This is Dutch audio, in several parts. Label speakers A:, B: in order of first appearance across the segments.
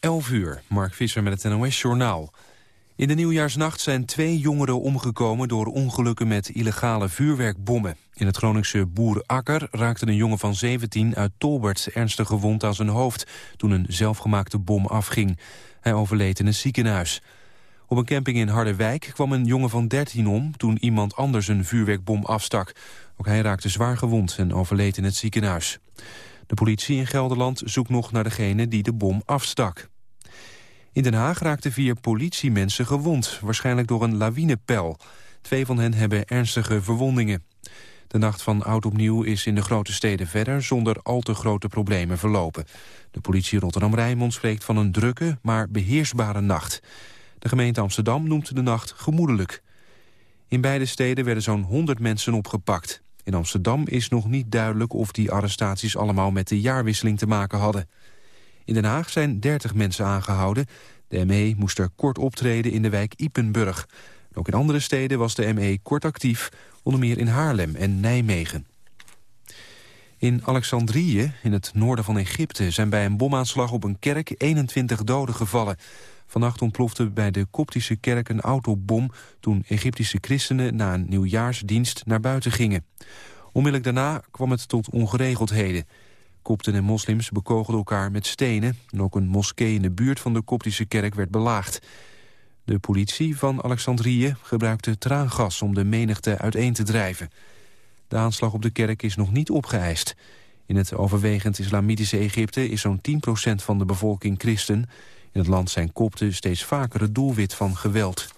A: 11 uur, Mark Visser met het NOS-journaal. In de nieuwjaarsnacht zijn twee jongeren omgekomen... door ongelukken met illegale vuurwerkbommen. In het Groningse Boerakker raakte een jongen van 17 uit Tolbert... ernstig gewond aan zijn hoofd toen een zelfgemaakte bom afging. Hij overleed in een ziekenhuis. Op een camping in Harderwijk kwam een jongen van 13 om... toen iemand anders een vuurwerkbom afstak. Ook hij raakte zwaar gewond en overleed in het ziekenhuis. De politie in Gelderland zoekt nog naar degene die de bom afstak. In Den Haag raakten vier politiemensen gewond, waarschijnlijk door een lawinepel. Twee van hen hebben ernstige verwondingen. De nacht van oud opnieuw is in de grote steden verder zonder al te grote problemen verlopen. De politie Rotterdam-Rijnmond spreekt van een drukke, maar beheersbare nacht. De gemeente Amsterdam noemt de nacht gemoedelijk. In beide steden werden zo'n 100 mensen opgepakt. In Amsterdam is nog niet duidelijk of die arrestaties allemaal met de jaarwisseling te maken hadden. In Den Haag zijn 30 mensen aangehouden. De ME moest er kort optreden in de wijk Ipenburg. Ook in andere steden was de ME kort actief, onder meer in Haarlem en Nijmegen. In Alexandrië, in het noorden van Egypte, zijn bij een bomaanslag op een kerk 21 doden gevallen. Vannacht ontplofte bij de koptische kerk een autobom... toen Egyptische christenen na een nieuwjaarsdienst naar buiten gingen. Onmiddellijk daarna kwam het tot ongeregeldheden. Kopten en moslims bekogelden elkaar met stenen... en ook een moskee in de buurt van de koptische kerk werd belaagd. De politie van Alexandrië gebruikte traangas om de menigte uiteen te drijven. De aanslag op de kerk is nog niet opgeëist. In het overwegend islamitische Egypte is zo'n 10% van de bevolking christen... In het land zijn kopten steeds vaker het doelwit van geweld.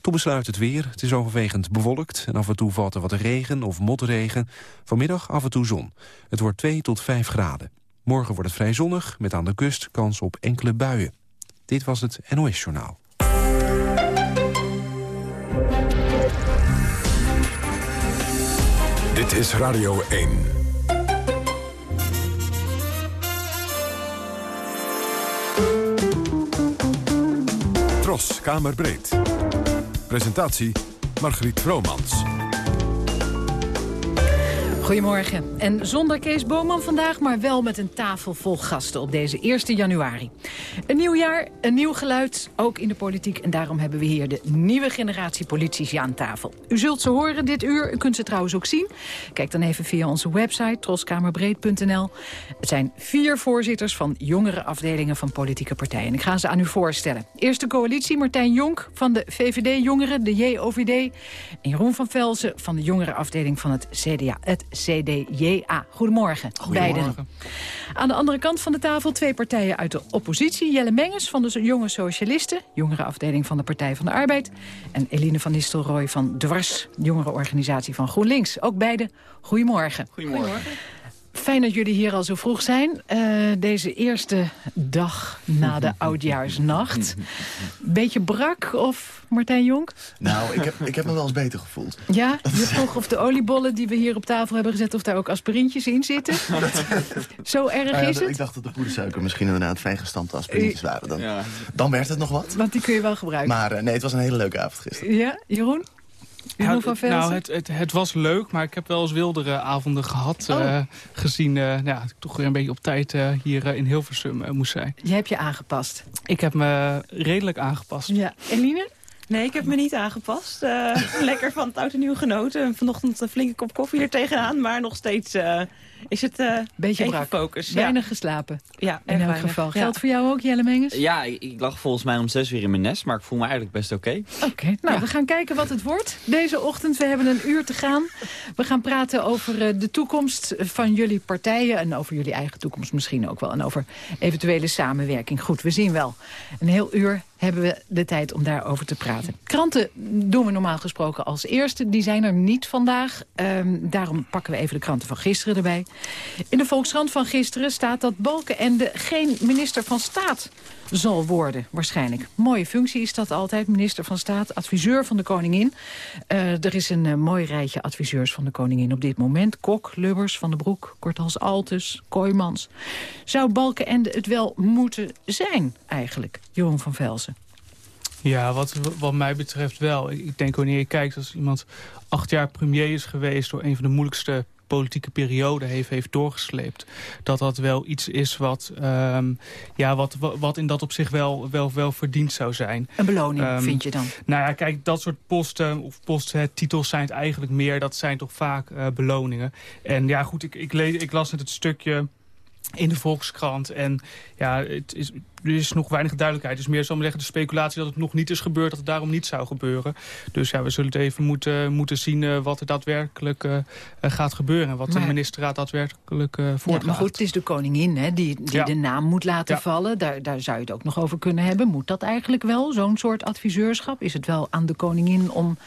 A: Toen besluit het weer. Het is overwegend bewolkt en af en toe valt er wat regen of motregen. Vanmiddag af en toe zon. Het wordt 2 tot 5 graden. Morgen wordt het vrij zonnig, met aan de kust kans op enkele buien. Dit was het NOS Journaal.
B: Dit is Radio 1. Tros, Kamerbreed. Presentatie Margriet Vromans.
C: Goedemorgen. En zonder Kees Boman vandaag, maar wel met een tafel vol gasten op deze 1 januari. Een nieuw jaar, een nieuw geluid, ook in de politiek. En daarom hebben we hier de nieuwe generatie politici aan tafel. U zult ze horen dit uur, u kunt ze trouwens ook zien. Kijk dan even via onze website, troskamerbreed.nl. Het zijn vier voorzitters van jongere afdelingen van politieke partijen. Ik ga ze aan u voorstellen. Eerste coalitie, Martijn Jonk van de VVD Jongeren, de JOVD. En Jeroen van Velzen van de jongere afdeling van het CDA, het CDJA. Goedemorgen, Goedemorgen. Aan de andere kant van de tafel twee partijen uit de oppositie. Jelle Menges van de Jonge Socialisten, jongere afdeling van de Partij van de Arbeid. En Eline van Nistelrooy van Dwars, jongere organisatie van GroenLinks. Ook beide, goedemorgen.
D: Goedemorgen.
C: Fijn dat jullie hier al zo vroeg zijn. Uh, deze eerste dag na de oudjaarsnacht. Beetje brak of Martijn Jonk?
D: Nou, ik heb, ik heb me wel eens beter gevoeld.
C: Ja? Je vroeg of de oliebollen die we hier op tafel hebben gezet... of daar ook aspirintjes in zitten? Zo erg
D: Nou ja,
C: is het?
D: Ik dacht dat de poedersuiker misschien inderdaad fijn gestampte aspirintjes waren. Dan,
E: Ja.
D: dan werd het nog wat.
C: Want die kun je wel gebruiken.
D: Maar eh, nee, het was een hele leuke avond gisteren.
C: Ja, Jeroen? Jeroen
E: Ja,
C: van Velsen?
E: nou, het, het, het was leuk, maar ik heb wel eens wildere avonden gehad.
C: Oh.
E: eh, gezien eh, nou, ja, dat ik toch weer een beetje op tijd eh, hier in Hilversum moest zijn.
C: Je hebt je aangepast.
E: Ik heb me redelijk aangepast.
C: Ja. Eline?
F: Nee, ik heb me niet aangepast. Eh, lekker van het oud en nieuw genoten. Vanochtend een flinke kop koffie er tegenaan. Maar nog steeds eh, is het eh
C: Beetje
F: even
C: brak.
F: focus. Ja,
C: Weinig geslapen.
F: ja
C: In elk geval.
F: Ja.
C: Geldt voor jou ook, Jelle Menges?
G: Ja, ik, ik lag volgens mij om zes uur in mijn nest, maar ik voel me eigenlijk best oké.
C: Oké, nou we gaan kijken wat het wordt deze ochtend. We hebben een uur te gaan. We gaan praten over eh, de toekomst van jullie partijen... en over jullie eigen toekomst misschien ook wel. En over eventuele samenwerking. Goed, we zien wel. Een heel uur hebben we de tijd om daarover te praten. Kranten doen we normaal gesproken als eerste. Die zijn er niet vandaag. Ehm, daarom pakken we even de kranten van gisteren erbij. In de Volkskrant van gisteren staat dat Balkenende geen minister van Staat zal worden, waarschijnlijk. Mooie functie is dat altijd, minister van Staat, adviseur van de koningin. Eh, er is een eh, mooi rijtje adviseurs van de koningin op dit moment. Kok, Lubbers, Van den Broek, Kortals Altus, Kooijmans. Zou Balkenende het wel moeten zijn, eigenlijk, Jeroen van Velzen?
E: Ja, wat, wat mij betreft wel. Ik ik denk wanneer je kijkt als iemand acht jaar premier is geweest... door een van de moeilijkste politieke periode heeft, heeft doorgesleept. Dat dat wel iets is wat, ehm, ja, wat, wat in dat op zich wel, wel, wel verdiend zou zijn.
C: Een beloning,
E: Ehm,
C: vind je dan?
E: Nou ja, kijk, dat soort posten of posttitels zijn het eigenlijk meer. Dat zijn toch vaak eh, beloningen. En ja, goed, ik, ik, lees, ik las net het stukje in de Volkskrant. En ja, het is, er is nog weinig duidelijkheid. Het is meer, zal maar zeggen, de speculatie dat het nog niet is gebeurd... dat het daarom niet zou gebeuren. Dus ja, we zullen het even moeten, moeten zien eh, wat er daadwerkelijk eh, eh, gaat gebeuren. En wat
C: Maar-
E: de ministerraad daadwerkelijk eh
C: Ja,
E: voortgaat.
C: maar goed, het is de koningin hè, die, die
E: Ja.
C: de naam moet laten
E: Ja.
C: vallen. Daar, daar zou je het ook nog over kunnen hebben. Moet dat eigenlijk wel, zo'n soort adviseurschap? Is het wel aan de koningin om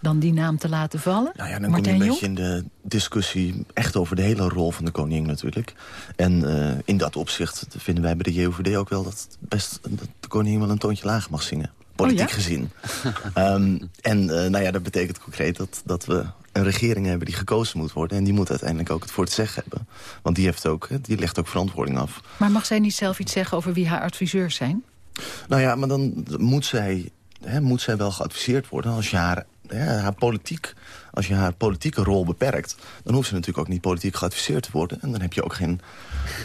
C: dan die naam te laten vallen?
D: Nou ja, dan kom je een beetje in de discussie echt over de hele rol van de koningin natuurlijk. En eh, in dat opzicht vinden wij bij de JOVD ook wel dat, het best, dat de koningin wel een toontje lager mag zingen. Politiek
C: Oh ja?
D: gezien. Ehm, en eh, nou ja, dat betekent concreet dat, dat we een regering hebben die gekozen moet worden. En die moet uiteindelijk ook het voor het zeggen hebben. Want die, heeft ook, hè, die legt ook verantwoording af.
C: Maar mag zij niet zelf iets zeggen over wie haar adviseurs zijn?
D: Nou ja, maar dan moet zij, hè, moet zij wel geadviseerd worden als je haar, hè, haar politiek, als je haar politieke rol beperkt. Dan hoeft ze natuurlijk ook niet politiek geadviseerd te worden. En dan heb je ook geen...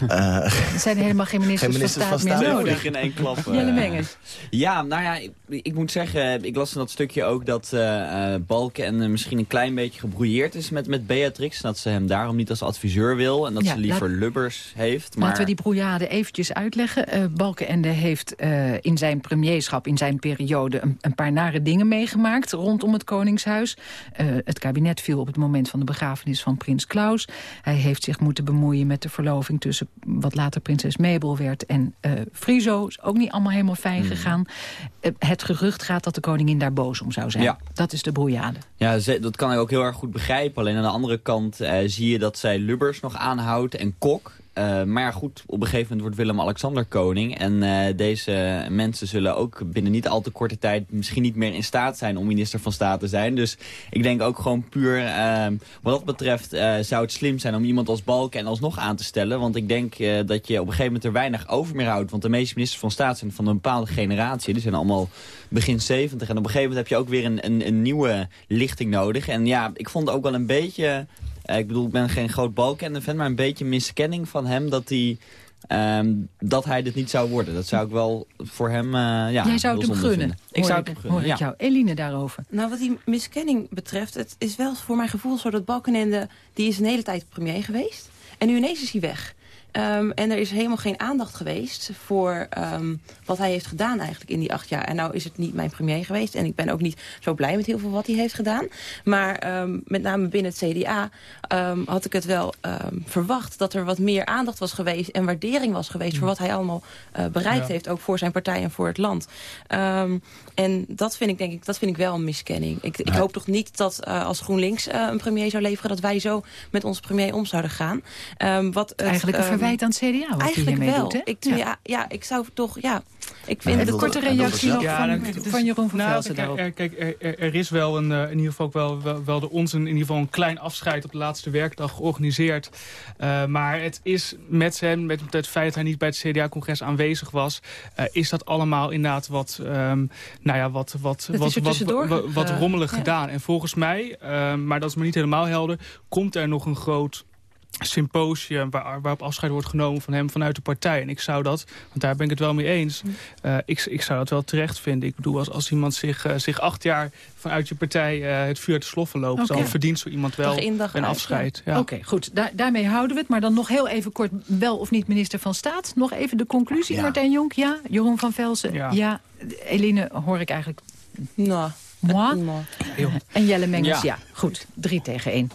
D: eh,
C: Er zijn helemaal geen ministers,
D: Geen ministers
C: van
D: van
C: Staat meer nodig.
G: in één klap. eh.
C: Jelle Mengers.
G: Ja, nou ja, ik, ik moet zeggen, ik las in dat stukje ook dat eh eh, Balken en misschien een klein beetje gebrouilleerd is met, met Beatrix. Dat ze hem daarom niet als adviseur wil en dat
C: Ja,
G: ze liever
C: laat-
G: Lubbers heeft. Maar...
C: Laten we die brouillade eventjes uitleggen. Eh Balkenende heeft eh, in zijn premierschap, in zijn periode... Een, een paar nare dingen meegemaakt rondom het Koningshuis. Eh, het kabinet viel op het moment van de begrafenis van prins Klaus. Hij heeft zich moeten bemoeien met de verloving... tussen wat later prinses Mabel werd en eh Friso. Is ook niet allemaal helemaal fijn
G: Hmm.
C: gegaan. Eh, het gerucht gaat dat de koningin daar boos om zou zijn.
G: Ja.
C: Dat is de brouillade.
G: Ja, ze- dat kan ik ook heel erg goed begrijpen. Alleen aan de andere kant eh, zie je dat zij Lubbers nog aanhoudt en Kok. Eh, maar goed, op een gegeven moment wordt Willem-Alexander koning. En eh, deze mensen zullen ook binnen niet al te korte tijd... misschien niet meer in staat zijn om minister van Staat te zijn. Dus ik denk ook gewoon puur... eh, wat dat betreft zou het slim zijn om iemand als Balken en alsnog aan te stellen. Want ik denk dat je op een gegeven moment er weinig over meer houdt. Want de meeste ministers van Staat zijn van een bepaalde generatie. Die zijn allemaal begin 70. En op een gegeven moment heb je ook weer een, een, een nieuwe lichting nodig. En ja, ik vond ook wel een beetje... eh, ik bedoel, ik ben geen groot Balkenende-fan, maar een beetje miskenning van hem dat hij... ehm, dat hij dit niet zou worden. Dat zou ik wel voor hem eh ja,
C: Jij zou het hem gunnen.
G: vinden. Ik
C: hoor
G: zou het hem gunnen,
C: hoor
G: ja.
C: ik jou. Eline daarover.
F: Nou, wat die miskenning betreft, het is wel voor mijn gevoel zo dat Balkenende, die is een hele tijd premier geweest. En nu ineens is hij weg. Ehm, en er is helemaal geen aandacht geweest voor ehm, wat hij heeft gedaan eigenlijk in die acht jaar. En nou is het niet mijn premier geweest. En ik ben ook niet zo blij met heel veel wat hij heeft gedaan. Maar ehm, met name binnen het CDA had ik het wel verwacht dat er wat meer aandacht was geweest. En waardering was geweest voor wat hij allemaal eh, bereikt
E: Ja.
F: heeft. Ook voor zijn partij en voor het land. En dat vind ik denk ik, dat vind ik wel een miskenning. Ik, ik hoop toch niet dat eh, als GroenLinks eh, een premier zou leveren... dat wij zo met onze premier om zouden gaan. Wat het,
C: Eigenlijk een verwijt aan het CDA wat
F: Eigenlijk
C: hiermee
F: wel.
C: doet, hè?
F: Ik,
C: Ja.
F: ja. Ja, ik zou toch, ja. Ik vind
C: Een
D: wilde-
C: korte reactie nog
E: Ja,
C: van,
E: het is-
C: van Jeroen van
E: Nou,
C: Velsen daarop.
E: er, kijk, er, er- er is wel een, eh, in ieder geval ook wel, wel, wel de ons een, in ieder geval een klein afscheid op de laatste werkdag georganiseerd. Eh, maar het is met hem, met het feit dat hij niet bij het CDA-congres aanwezig was, eh, is dat allemaal inderdaad wat, ehm, nou ja, wat, wat, wat, wat, wat, wat rommelig gedaan. En volgens mij, maar dat is me niet helemaal helder, komt er nog een groot symposium waar, waarop afscheid wordt genomen van hem vanuit de partij. En ik zou dat, want daar ben ik het wel mee eens, eh, ik, ik zou dat wel terecht vinden. Ik bedoel, als, als iemand zich, eh, zich acht jaar vanuit je partij eh, het vuur te sloffen loopt... Dan verdient zo iemand wel
F: Dag in, dag
E: een
F: uit,
E: afscheid. Ja.
C: Oké, goed. Daar, daarmee houden we het. Maar dan nog heel even kort, wel of niet minister van Staat. Nog even de conclusie,
D: Ja.
C: Martijn Jonk. Ja, Jeroen van Velsen. Ja.
E: Ja.
C: Eline hoor ik eigenlijk
F: Nou,
C: moi. En Jelle Mengers, ja.
G: Ja.
C: Goed, drie tegen één.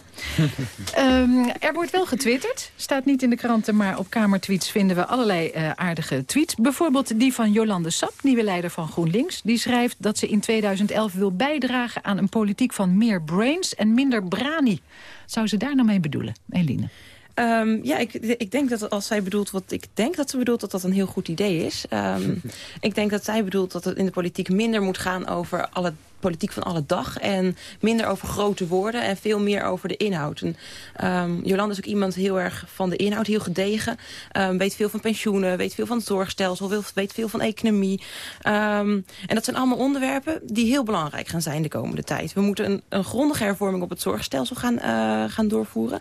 C: Ehm, er wordt wel getwitterd. Staat niet in de kranten, maar op Kamertweets vinden we allerlei eh, aardige tweets. Bijvoorbeeld die van Jolande Sap, nieuwe leider van GroenLinks. Die schrijft dat ze in 2011 wil bijdragen aan een politiek van meer brains en minder brani. Zou ze daar nou mee bedoelen, Eline?
F: Ehm, ja, ik, ik denk dat als zij bedoelt wat ik denk dat ze bedoelt, dat dat een heel goed idee is. Ehm, ik denk dat zij bedoelt dat het in de politiek minder moet gaan over alle politiek van alle dag. En minder over grote woorden en veel meer over de inhoud. En, ehm, Jolanda is ook iemand heel erg van de inhoud, heel gedegen. Ehm, weet veel van pensioenen, weet veel van het zorgstelsel, weet veel van economie. Ehm, en dat zijn allemaal onderwerpen die heel belangrijk gaan zijn de komende tijd. We moeten een, een grondige hervorming op het zorgstelsel gaan, eh, gaan doorvoeren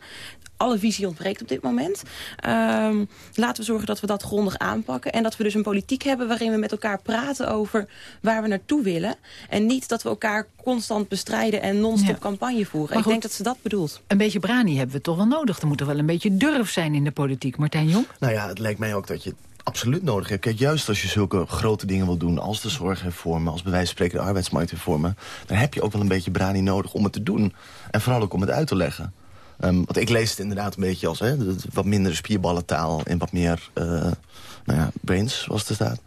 F: alle visie ontbreekt op dit moment. Ehm, laten we zorgen dat we dat grondig aanpakken. En dat we dus een politiek hebben waarin we met elkaar praten over waar we naartoe willen. En niet dat we elkaar constant bestrijden en non-stop campagne voeren. Ik denk dat ze dat bedoelt.
C: Een beetje brani hebben we toch wel nodig. Er moet er wel een beetje durf zijn in de politiek. Martijn Jong?
D: Nou ja, het lijkt mij ook dat je absoluut nodig hebt. Kijk, juist als je zulke grote dingen wil doen... als de zorghervormen, als bij wijze van spreken de arbeidsmarkthervormen... dan heb je ook wel een beetje brani nodig om het te doen. En vooral ook om het uit te leggen. Um, want ik lees het inderdaad een beetje als hè, wat minder spierballentaal... en wat meer uh, nou ja, brains, zoals het staat.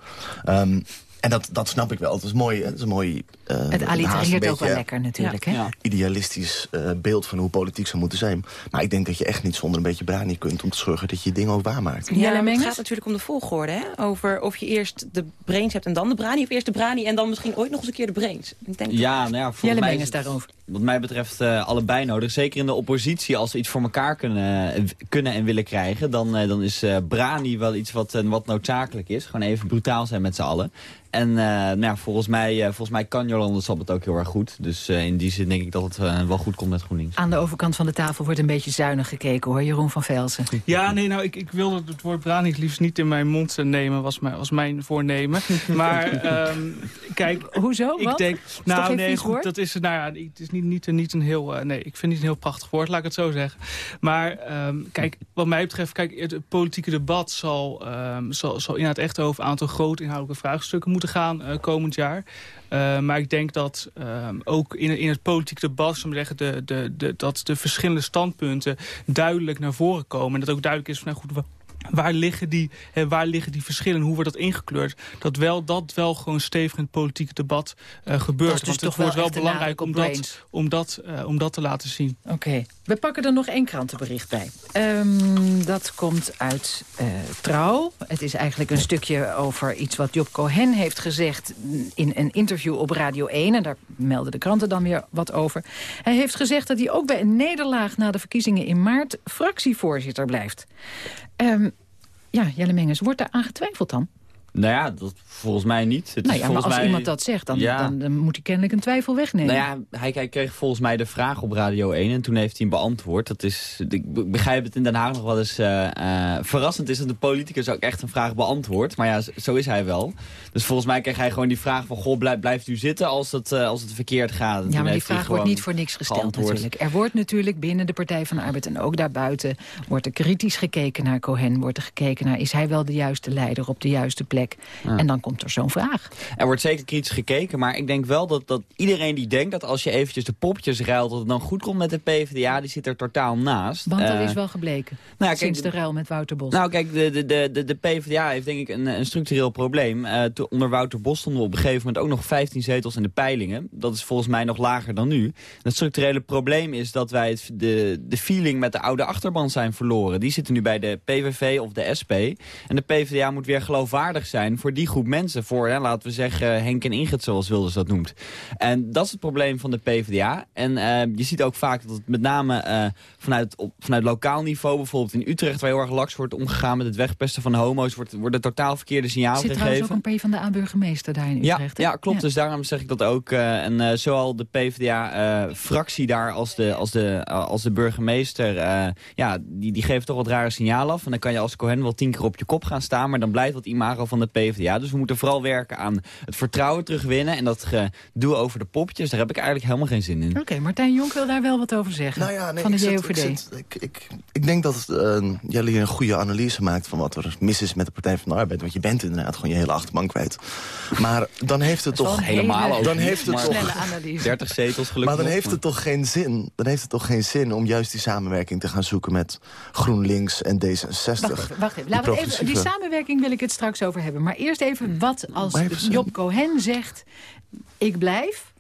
D: Um, en dat, dat snap ik wel. Het is mooi. Het, is mooi,
C: uh, het allitereert ook wel lekker natuurlijk. Hè?
D: Idealistisch uh, beeld van hoe politiek zou moeten zijn. Maar ik denk dat je echt niet zonder een beetje brani kunt... om te zorgen dat je je dingen ook waarmaakt.
F: Ja, ja het gaat natuurlijk om de volgorde. Hè? Over of je eerst de brains hebt en dan de brani... of eerst de brani en dan misschien ooit nog eens een keer de brains.
G: Ik denk ja, nou ja,
C: Jelle mij is daarover.
G: Wat mij betreft uh, allebei nodig. Zeker in de oppositie, als we iets voor elkaar kunnen, kunnen en willen krijgen... dan, dan is brani wel iets wat, wat noodzakelijk is. Gewoon even brutaal zijn met z'n allen. En uh, nou ja, volgens, mij, uh, volgens mij kan Jolande Sap het ook heel erg goed. Dus uh, in die zin denk ik dat het wel goed komt met GroenLinks.
C: Aan de overkant van de tafel wordt een beetje zuinig gekeken hoor, Jeroen van Velsen.
E: Ja, nee, nou, ik, ik wilde het woord brani het liefst niet in mijn mond nemen, was mijn, was mijn voornemen. maar um, kijk...
C: Hoezo?
E: Ik
C: Wat?
E: denk, nou nee, goed, dat is, nou ja, het is niet, niet, niet een heel, nee, ik vind het niet een heel prachtig woord, laat ik het zo zeggen. Maar um, kijk, wat mij betreft, kijk, het politieke debat zal, um, zal, zal inderdaad echt over een aantal grote inhoudelijke vraagstukken moeten gaan uh, komend jaar. Uh, maar ik denk dat uh, ook in, in het politieke debat zeggen, de, de, de, dat de verschillende standpunten duidelijk naar voren komen. En dat ook duidelijk is van nou goed, Waar liggen, die, hè, waar liggen die verschillen? Hoe wordt dat ingekleurd? Dat wel, dat wel gewoon stevig in het politieke debat uh, gebeurt.
C: Dus
E: Want
C: het
E: wordt
C: wel,
E: wel belangrijk om dat, om, dat, uh, om dat te laten zien.
C: Oké. Okay. We pakken er nog één krantenbericht bij. Um, dat komt uit uh, Trouw. Het is eigenlijk een stukje over iets wat Job Cohen heeft gezegd... in een interview op Radio 1. En daar melden de kranten dan weer wat over. Hij heeft gezegd dat hij ook bij een nederlaag... na de verkiezingen in maart fractievoorzitter blijft. Um, ja, Jelle Menges, wordt daar aan getwijfeld dan?
G: Nou ja, dat volgens mij niet. Het
C: nou
G: is
C: ja, maar als
G: mij...
C: iemand dat zegt, dan, ja. dan, dan, moet hij kennelijk een twijfel wegnemen.
G: Nou ja, hij, hij, kreeg volgens mij de vraag op Radio 1 en toen heeft hij hem beantwoord. Dat is, ik begrijp het in Den Haag nog wel eens uh, uh, verrassend is dat de politicus ook echt een vraag beantwoordt. Maar ja, zo is hij wel. Dus volgens mij kreeg hij gewoon die vraag van, goh, blijf, blijft u zitten als het, uh, als het verkeerd gaat. En
C: ja, maar die vraag wordt niet voor niks gesteld geantwoord. natuurlijk. Er wordt natuurlijk binnen de Partij van de Arbeid en ook daarbuiten... wordt er kritisch gekeken naar Cohen, wordt er gekeken naar... is hij wel de juiste leider op de juiste plek? Ja. En dan komt er zo'n vraag.
G: Er wordt zeker kritisch gekeken, maar ik denk wel dat, dat iedereen die denkt... dat als je eventjes de popjes ruilt, dat het dan goed komt met de PvdA... die zit er totaal naast.
C: Want dat uh, is wel gebleken, nou, kijk, sinds de ruil met Wouter Bos.
G: Nou kijk, de, de, de, de PvdA heeft denk ik een, een structureel probleem. Uh, onder Wouter Bos stonden we op een gegeven moment ook nog 15 zetels in de peilingen. Dat is volgens mij nog lager dan nu. Het structurele probleem is dat wij het, de, de feeling met de oude achterban zijn verloren. Die zitten nu bij de PVV of de SP. En de PvdA moet weer geloofwaardig zijn voor die groep mensen. Voor, hè, laten we zeggen, Henk en Ingrid zoals Wilders dat noemt. En dat is het probleem van de PvdA. En uh, je ziet ook vaak dat het met name uh, vanuit, op, vanuit lokaal niveau... bijvoorbeeld in Utrecht, waar heel erg laks wordt omgegaan... met het wegpesten van homo's, wordt, worden totaal verkeerde signalen gegeven.
C: Zit trouwens ook een P van de burgemeester daar in Utrecht.
G: Ja, ja klopt. Ja. Dus daarom zeg ik dat ook. Uh, en zowel de PvdA-fractie daar als de, als de, als de burgemeester... ja, die, die geven toch wat rare signalen af. En dan kan je als Cohen wel tien keer op je kop gaan staan... maar dan blijft dat imago van de PvdA. Dus we moeten vooral werken aan het vertrouwen terugwinnen. En dat gedoe over de popjes, daar heb ik eigenlijk helemaal geen zin in.
C: Oké, okay, Martijn Jonk wil daar wel wat over zeggen.
D: Nou ja, nee,
C: van de
D: ik
C: JOVD.
D: Zit, ik, ik, ik, denk dat uh, jullie een goede analyse maakt van wat er mis is met de Partij van de Arbeid. Want je bent inderdaad gewoon je hele achterban kwijt. Maar dan heeft het toch...
G: Helemaal ook
D: dan heeft het
C: toch,
G: analyse. 30 zetels gelukkig.
D: Maar dan heeft het toch geen zin. Dan heeft het toch geen zin om juist die samenwerking te gaan zoeken met GroenLinks en D66.
C: Wacht wacht even. Laten we even die samenwerking wil ik het straks over hebben. Maar eerst even wat als Job Cohen zegt... ik blijf,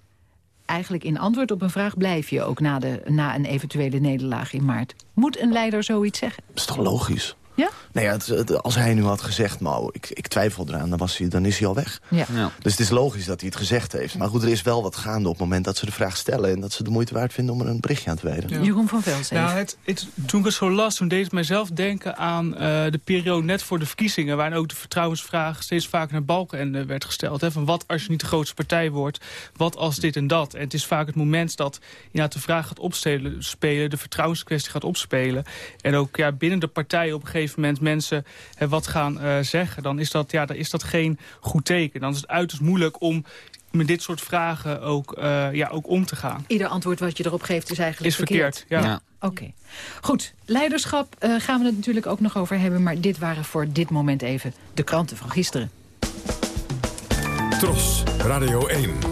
C: eigenlijk in antwoord op een vraag... blijf je ook na, de, na een eventuele nederlaag in maart. Moet een leider zoiets zeggen?
D: Dat is toch logisch?
C: Ja?
D: Nee, ja, het, als hij nu had gezegd, nou, ik, ik twijfel eraan, dan, was hij, dan is hij al weg.
C: Ja.
G: Ja.
D: Dus het is logisch dat hij het gezegd heeft. Maar goed, er is wel wat gaande op het moment dat ze de vraag stellen... en dat ze de moeite waard vinden om er een berichtje aan te wijden.
E: Ja.
C: Jeroen van Velsen.
E: Nou, het, het, toen ik het zo las, toen deed het mijzelf denken aan eh, de periode net voor de verkiezingen... waarin ook de vertrouwensvraag steeds vaker naar Balkenende werd gesteld. Hè, van wat als je niet de grootste partij wordt, wat als dit en dat. En het is vaak het moment dat inderdaad de vraag gaat opspelen, spelen, de vertrouwenskwestie gaat opspelen. En ook ja, binnen de partij op een gegeven moment mensen hè, wat gaan eh, zeggen. Dan is, dat, ja, dan is dat geen goed teken. Dan is het uiterst moeilijk om met dit soort vragen ook, eh, ja, ook om te gaan.
C: Ieder antwoord wat je erop geeft is eigenlijk
E: Is verkeerd, ja.
G: Ja.
C: Oké. Goed, leiderschap eh, gaan we het natuurlijk ook nog over hebben... maar dit waren voor dit moment even de kranten van gisteren.
B: Tros, Radio 1.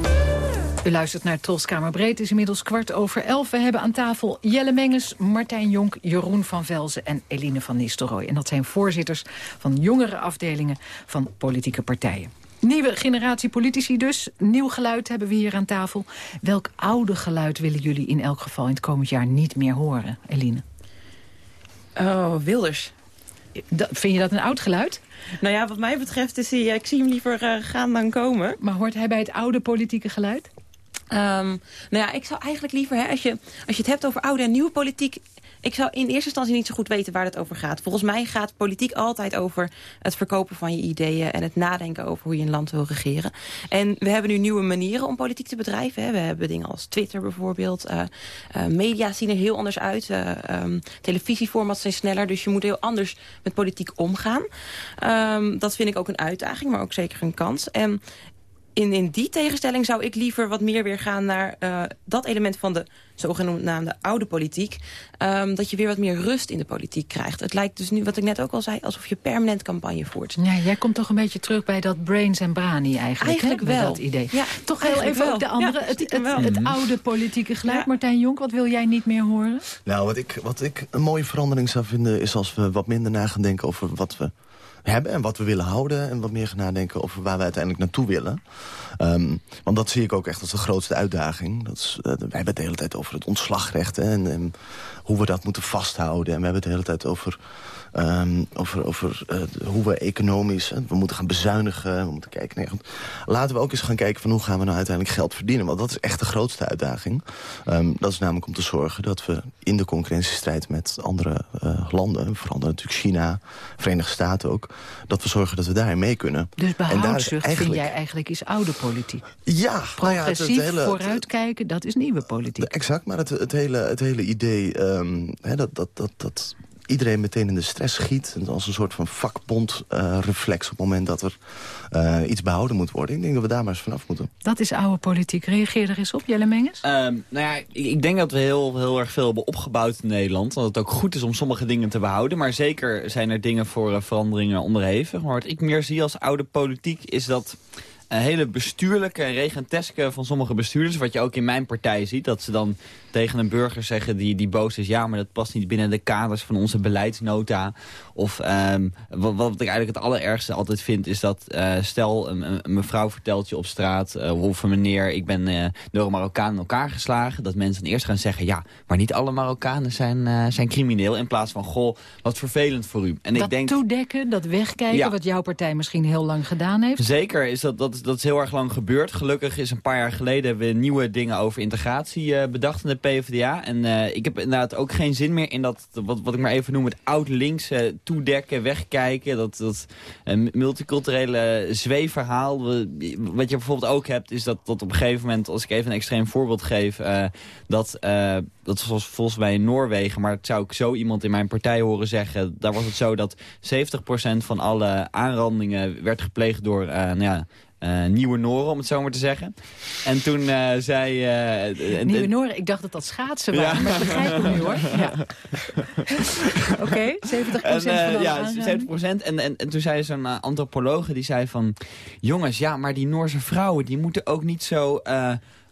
C: U luistert naar Troskamer Breed. Het is inmiddels kwart over elf. We hebben aan tafel Jelle Menges, Martijn Jonk, Jeroen van Velzen en Eline van Nistelrooy. En dat zijn voorzitters van jongere afdelingen van politieke partijen. Nieuwe generatie politici dus. Nieuw geluid hebben we hier aan tafel. Welk oude geluid willen jullie in elk geval in het komend jaar niet meer horen, Eline?
F: Oh, Wilders.
C: Dat, vind je dat een oud geluid?
F: Nou ja, wat mij betreft is hij, ik zie hem liever eh, gaan dan komen.
C: Maar hoort hij bij het oude politieke geluid?
F: Ehm, nou ja, ik zou eigenlijk liever, hè, als, je, als je het hebt over oude en nieuwe politiek... ik zou in eerste instantie niet zo goed weten waar het over gaat. Volgens mij gaat politiek altijd over het verkopen van je ideeën... en het nadenken over hoe je een land wil regeren. En we hebben nu nieuwe manieren om politiek te bedrijven. Hè. We hebben dingen als Twitter bijvoorbeeld. Uh, uh, media zien er heel anders uit. Uh, televisieformats zijn sneller, dus je moet heel anders met politiek omgaan. Um, dat vind ik ook een uitdaging, maar ook zeker een kans. En in, in die tegenstelling zou ik liever wat meer weer gaan naar uh, dat element van de zogenaamde oude politiek. Um, dat je weer wat meer rust in de politiek krijgt. Het lijkt dus nu, wat ik net ook al zei, alsof je permanent campagne voert.
C: Ja, jij komt toch een beetje terug bij dat brains en brani eigenlijk.
F: Eigenlijk
C: hè?
F: wel.
C: dat idee.
F: Ja,
C: toch heel even
F: wel.
C: ook de andere,
F: Ja,
C: het, het, het, oude politieke geluid. Ja. Martijn Jonk, wat wil jij niet meer horen?
D: Nou, wat ik, wat ik een mooie verandering zou vinden... is als we wat minder na gaan denken over wat we hebben en wat we willen houden... en wat meer gaan nadenken over waar we uiteindelijk naartoe willen. Um, want dat zie ik ook echt als de grootste uitdaging. Dat is, uh, wij hebben het de hele tijd over het ontslagrecht... Hè, en, hoe we dat moeten vasthouden. En we hebben het de hele tijd over, um, over, over uh, hoe we economisch... Hè, we moeten gaan bezuinigen, we moeten kijken... Laten we ook eens gaan kijken van hoe gaan we nou uiteindelijk geld verdienen. Want dat is echt de grootste uitdaging. Um, dat is namelijk om te zorgen dat we in de concurrentiestrijd met andere landen... vooral natuurlijk China, Verenigde Staten ook... dat we zorgen dat we daarin mee kunnen.
C: Dus behoudzucht eigenlijk... vind jij eigenlijk is oude politiek?
D: Ja.
C: Progressief,
D: nou ja, het, het hele,
C: vooruitkijken, dat is nieuwe politiek.
D: Exact, maar het, het, hele, het hele idee um, hè, dat, dat, dat, dat iedereen meteen in de stress schiet... En als een soort van vakbondreflex uh, op het moment dat er uh, iets behouden moet worden. Ik denk dat we daar maar eens vanaf moeten.
C: Dat is oude politiek. Reageer er eens op, Jelle Menges.
G: Um, nou ja, ik, ik, denk dat we heel, heel erg veel hebben opgebouwd in Nederland. Dat het ook goed is om sommige dingen te behouden. Maar zeker zijn er dingen voor uh, veranderingen onderhevig. Maar wat ik meer zie als oude politiek is dat een hele bestuurlijke en regenteske van sommige bestuurders. Wat je ook in mijn partij ziet. Dat ze dan tegen een burger zeggen die, die boos is... ja, maar dat past niet binnen de kaders van onze beleidsnota. Of um, wat, wat ik eigenlijk het allerergste altijd vind... is dat uh, stel een, een, mevrouw vertelt je op straat... Uh, of een meneer, ik ben uh, door een Marokkaan in elkaar geslagen... dat mensen dan eerst gaan zeggen... ja, maar niet alle Marokkanen zijn, zijn crimineel... in plaats van, goh, wat vervelend voor u.
C: En dat ik denk, toedekken, dat wegkijken... Ja. wat jouw partij misschien heel lang gedaan heeft?
G: Zeker, is dat, dat, dat is heel erg lang gebeurd. Gelukkig is een paar jaar geleden... we nieuwe dingen over integratie bedacht PvdA. En uh, ik heb inderdaad ook geen zin meer in dat, wat, wat ik maar even noem, het oud-links toedekken, wegkijken. Dat, dat uh, multiculturele zweefverhaal. Wat je bijvoorbeeld ook hebt, is dat, dat op een gegeven moment, als ik even een extreem voorbeeld geef, dat, dat was volgens mij in Noorwegen, maar het zou ik zo iemand in mijn partij horen zeggen. Daar was het zo dat 70% van alle aanrandingen werd gepleegd door, nou ja, uh, nieuwe Noren, om het zo maar te zeggen. En toen uh, zei...
C: Uh, nieuwe Noren, ik dacht dat dat schaatsen waren, ja. maar dat begrijp ik nu hoor. Ja. Oké, okay, 70
G: en,
C: van
G: Ja, 70 en, en, en toen zei zo'n antropologe, die zei van... Jongens, ja, maar die Noorse vrouwen, die moeten ook niet zo...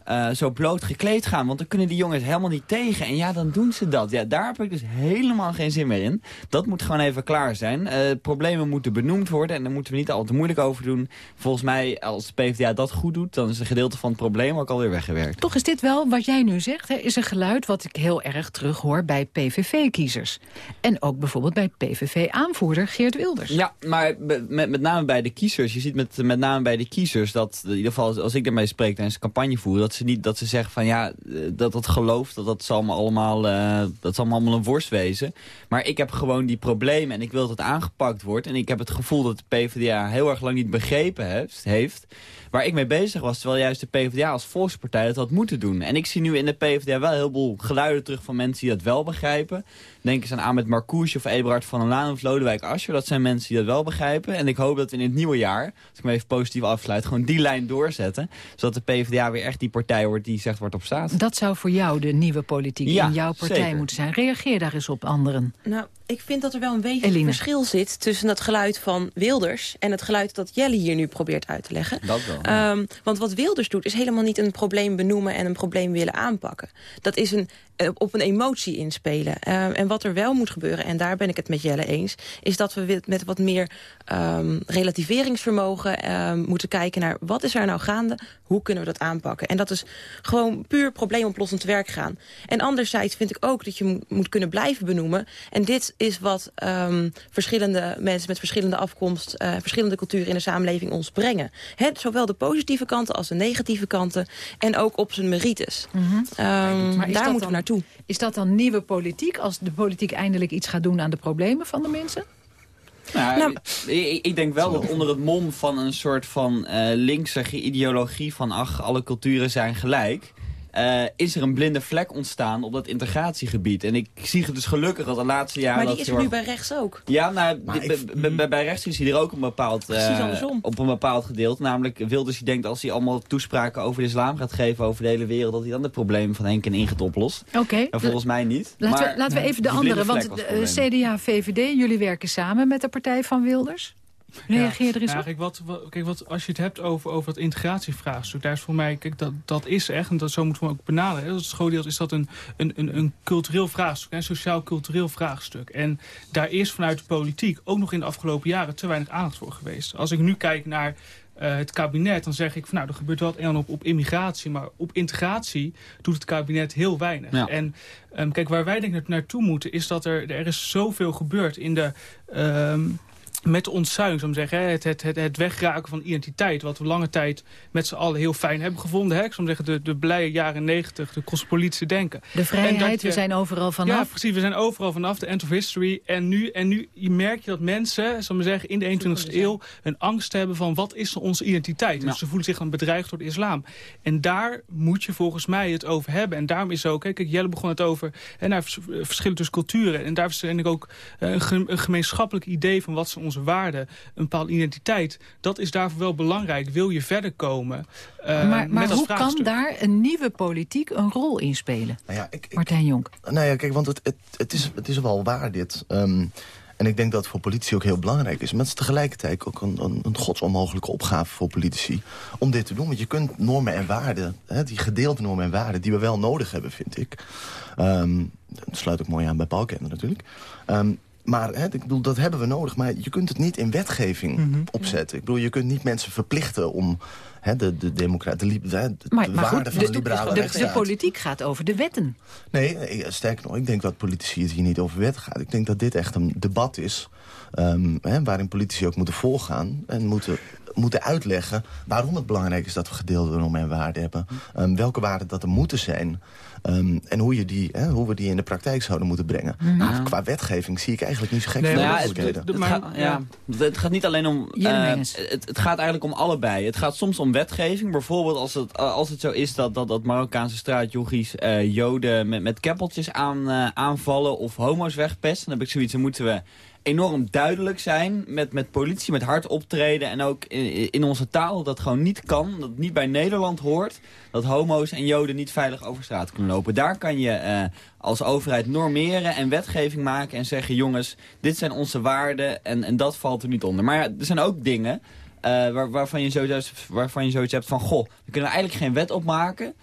G: uh, zo bloot gekleed gaan. Want dan kunnen die jongens helemaal niet tegen. En ja, dan doen ze dat. Ja, daar heb ik dus helemaal geen zin meer in. Dat moet gewoon even klaar zijn. Uh, problemen moeten benoemd worden. En daar moeten we niet al te moeilijk over doen. Volgens mij, als de PvdA dat goed doet... dan is een gedeelte van het probleem ook alweer weggewerkt.
C: Toch is dit wel, wat jij nu zegt... Hè, is een geluid wat ik heel erg terughoor bij PVV-kiezers. En ook bijvoorbeeld bij PVV-aanvoerder Geert Wilders.
G: Ja, maar met, met name bij de kiezers. Je ziet met, met name bij de kiezers dat, in ieder geval als ik daarmee spreek tijdens de campagne voeren... dat ze, niet, dat ze zeggen van ja, eh, dat dat geloof, dat, dat, zal me allemaal, uh, dat zal me allemaal een worst wezen. Maar ik heb gewoon die problemen en ik wil dat het aangepakt wordt. En ik heb het gevoel dat de PvdA heel erg lang niet begrepen heeft... heeft waar ik mee bezig was. Terwijl juist de PvdA als volkspartij dat had moeten doen. En ik zie nu in de PvdA wel heel veel geluiden terug van mensen die dat wel begrijpen. Denk eens aan Ahmed Marcouche of Eberhard van der Laan of Lodewijk Asscher. Dat zijn mensen die dat wel begrijpen. En ik hoop dat we in het nieuwe jaar, als ik me even positief afsluit, gewoon die lijn doorzetten. Zodat de PvdA weer echt die partij wordt die zegt wordt op staat.
C: Dat zou voor jou de nieuwe politiek in jouw partij moeten zijn. Reageer daar eens op anderen.
F: Nou, ik vind dat er wel een beetje verschil zit tussen het geluid van Wilders... en het geluid dat Jelle hier nu probeert uit te leggen.
G: Dat wel.
F: Um, want wat Wilders doet is helemaal niet een probleem benoemen... en een probleem willen aanpakken. Dat is een eh, op een emotie inspelen. Uh, en wat er wel moet gebeuren, en daar ben ik het met Jelle eens... is dat we met wat meer um, relativeringsvermogen um, moeten kijken naar... wat is er nou gaande, hoe kunnen we dat aanpakken? En dat is gewoon puur probleemoplossend werk gaan. En anderzijds vind ik ook dat je moet kunnen blijven benoemen. En dit is wat um, verschillende mensen met verschillende afkomst... Uh, verschillende culturen in de samenleving ons brengen. He, zowel de positieve kanten als de negatieve kanten. En ook op zijn merites. Mm -hmm. maar daar moeten we naartoe.
C: Is dat dan nieuwe politiek? Als de politiek eindelijk iets gaat doen aan de problemen van de mensen?
G: Nou, nou ik, ik, denk wel dat onder het mom van een soort van uh, linkse ideologie van ach, alle culturen zijn gelijk uh, is er een blinde vlek ontstaan op dat integratiegebied. En ik zie het dus gelukkig dat de laatste jaren...
F: Maar die is er nu bij rechts ook.
G: Ja, nou, bij, bij rechts is hij er ook een bepaald, uh, op een bepaald gedeelte. Namelijk Wilders die denkt als hij allemaal toespraken over de islam gaat geven over de hele wereld... dat hij dan de problemen van Henk en Ingrid oplost.
C: Oké.
G: En volgens mij niet.
C: Laten, we, laten we even de andere, want de, CDA, VVD, jullie werken samen met de partij van Wilders? Reageer er eens
E: ja,
C: op.
E: Kijk, wat, kijk wat, als je het hebt over, over het integratievraagstuk... daar is voor mij, kijk, dat, dat is echt, en dat, zo moeten we ook benaderen... als schooldeels is dat een, een, een, een cultureel vraagstuk, een sociaal-cultureel vraagstuk. En daar is vanuit de politiek ook nog in de afgelopen jaren... te weinig aandacht voor geweest. Als ik nu kijk naar uh, het kabinet, dan zeg ik van nou, er gebeurt wel en op, op immigratie, maar op integratie doet het kabinet heel weinig. Ja. En um, kijk, waar wij denk ik naartoe moeten, is dat er, er is zoveel gebeurd in de... Um, met zou ik zeggen. Het, het, het, het, wegraken van identiteit. Wat we lange tijd met z'n allen heel fijn hebben gevonden. Hè? Ik zou zeggen, de, de blije jaren negentig, de cosmopolitische denken.
C: De vrijheid, we zijn overal vanaf.
E: Ja, precies, we zijn overal vanaf, de end of history. En nu, en nu je merk je dat mensen, zou ik zeggen, in de 21ste eeuw... een angst hebben van wat is onze identiteit. Dus ze voelen zich dan bedreigd door de islam. En daar moet je volgens mij het over hebben. En daarom is ook, kijk, Jelle begon het over... En naar verschillen tussen culturen. En daar is ik ook eh, een, een gemeenschappelijk idee van wat ze onze waarden, een bepaalde identiteit. Dat is daarvoor wel belangrijk. Wil je verder komen?
C: Uh, maar maar hoe kan daar een nieuwe politiek een rol in spelen? Nou ja, ik, ik, Martijn Jonk.
D: Nou ja, kijk, want het, het, het, is, het is wel waar dit. Um, en ik denk dat het voor politici ook heel belangrijk is. Maar het is tegelijkertijd ook een, een, een godsonmogelijke opgave voor politici... om dit te doen. Want je kunt normen en waarden, hè, die gedeelde normen en waarden... die we wel nodig hebben, vind ik. Um, dat sluit ook mooi aan bij Balkender natuurlijk. Um, maar hè, ik bedoel, dat hebben we nodig. Maar je kunt het niet in wetgeving mhm. opzetten. Ik bedoel, je kunt niet mensen verplichten om hè, de, de, democratie, de, de, de maar, waarde van de, de liberale
C: de, de, politiek gaat over de wetten.
D: Nee, sterker nog, ik denk dat politici het hier niet over wetten gaat. Ik denk dat dit echt een debat is... Um, hè, waarin politici ook moeten voorgaan en moeten, moeten uitleggen... waarom het belangrijk is dat we gedeelde normen en waarden hebben. Um, welke waarden dat er moeten zijn... Um, en hoe, je die, hè, hoe we die in de praktijk zouden moeten brengen. Ja. Nou, qua wetgeving zie ik eigenlijk niet zo gek nee, veel ja, het, het,
G: het, gaat, ja, het gaat niet alleen om... Uh, het, het gaat eigenlijk om allebei. Het gaat soms om wetgeving. Bijvoorbeeld als het, als het zo is dat, dat, dat Marokkaanse straatjochies uh, joden met, met keppeltjes aan, uh, aanvallen... of homo's wegpesten. Dan heb ik zoiets, dan moeten we enorm duidelijk zijn met, met politie, met hard optreden... en ook in, in, onze taal dat gewoon niet kan, dat niet bij Nederland hoort... dat homo's en joden niet veilig over straat kunnen lopen. Daar kan je uh, als overheid normeren en wetgeving maken en zeggen... jongens, dit zijn onze waarden en, en dat valt er niet onder. Maar ja, er zijn ook dingen uh, waar, waarvan, je zoiets, waarvan je zoiets hebt van... goh, we kunnen eigenlijk geen wet opmaken...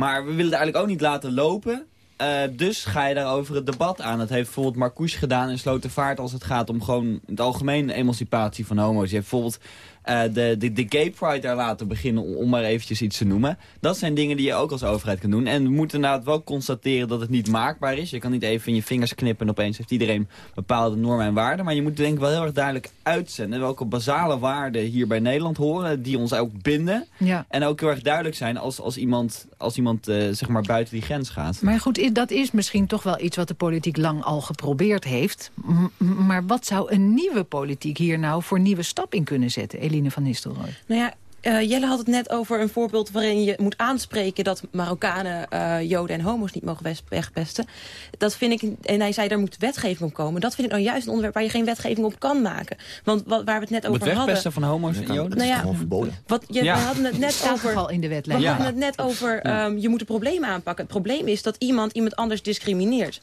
G: Maar we willen het eigenlijk ook niet laten lopen. Uh, dus ga je daarover het debat aan. Dat heeft bijvoorbeeld Marcouche gedaan in Slotervaart... als het gaat om gewoon het algemene emancipatie van homo's. Je hebt bijvoorbeeld uh, de, de, de gay pride daar laten beginnen, om, maar eventjes iets te noemen. Dat zijn dingen die je ook als overheid kan doen. En we moeten inderdaad wel constateren dat het niet maakbaar is. Je kan niet even in je vingers knippen en opeens heeft iedereen bepaalde normen en waarden. Maar je moet denk ik wel heel erg duidelijk uitzenden welke basale waarden hier bij Nederland horen, die ons ook binden. Ja. En ook heel erg duidelijk zijn als, als iemand, als iemand uh, zeg maar buiten die grens gaat.
C: Maar goed, dat is misschien toch wel iets wat de politiek lang al geprobeerd heeft. M maar wat zou een nieuwe politiek hier nou voor nieuwe stap in kunnen zetten? Eline van Nistelrooy.
F: Nou ja, uh, Jelle had het net over een voorbeeld waarin je moet aanspreken... dat Marokkanen, uh, Joden en homo's niet mogen wegpesten. Dat vind ik, en hij zei, daar moet wetgeving op komen. Dat vind ik nou juist een onderwerp waar je geen wetgeving op kan maken. Want wat, waar we het net over hadden...
G: Het wegpesten van homo's en Joden?
F: Nou ja, wat, je, ja. We hadden het net over...
C: al in de wet
F: We hadden het net over, um, je moet het probleem aanpakken. Het probleem is dat iemand iemand anders discrimineert.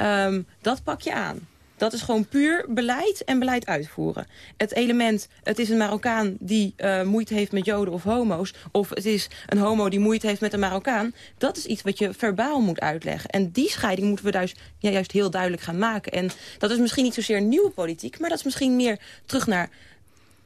F: Um, dat pak je aan. Dat is gewoon puur beleid en beleid uitvoeren. Het element, het is een Marokkaan die uh, moeite heeft met joden of homo's... of het is een homo die moeite heeft met een Marokkaan... dat is iets wat je verbaal moet uitleggen. En die scheiding moeten we juist, ja, juist heel duidelijk gaan maken. En dat is misschien niet zozeer nieuwe politiek... maar dat is misschien meer terug naar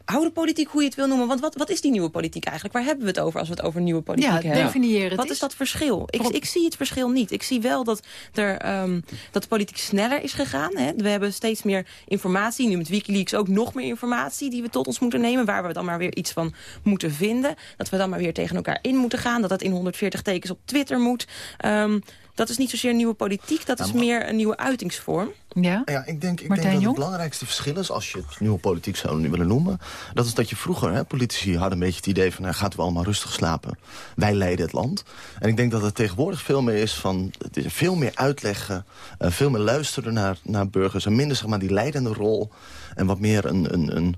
F: oude politiek, hoe je het wil noemen. Want wat, wat is die nieuwe politiek eigenlijk? Waar hebben we het over als we het over nieuwe politiek ja, hebben?
C: Definiëren het
F: wat is dat verschil? Ik, ik, zie het verschil niet. Ik zie wel dat, er, um, dat de politiek sneller is gegaan. Hè. We hebben steeds meer informatie. Nu met Wikileaks ook nog meer informatie die we tot ons moeten nemen. Waar we dan maar weer iets van moeten vinden. Dat we dan maar weer tegen elkaar in moeten gaan. Dat dat in 140 tekens op Twitter moet. Um, dat is niet zozeer nieuwe politiek, dat is meer een nieuwe uitingsvorm.
C: Ja,
D: ja ik denk, ik denk dat het belangrijkste verschil is, als je het nieuwe politiek zou willen noemen, dat is dat je vroeger, hè, politici hadden een beetje het idee van, nou, gaat we allemaal rustig slapen. Wij leiden het land. En ik denk dat het tegenwoordig veel meer is van, het is veel meer uitleggen, uh, veel meer luisteren naar, naar burgers en minder zeg maar die leidende rol en wat meer een, een, een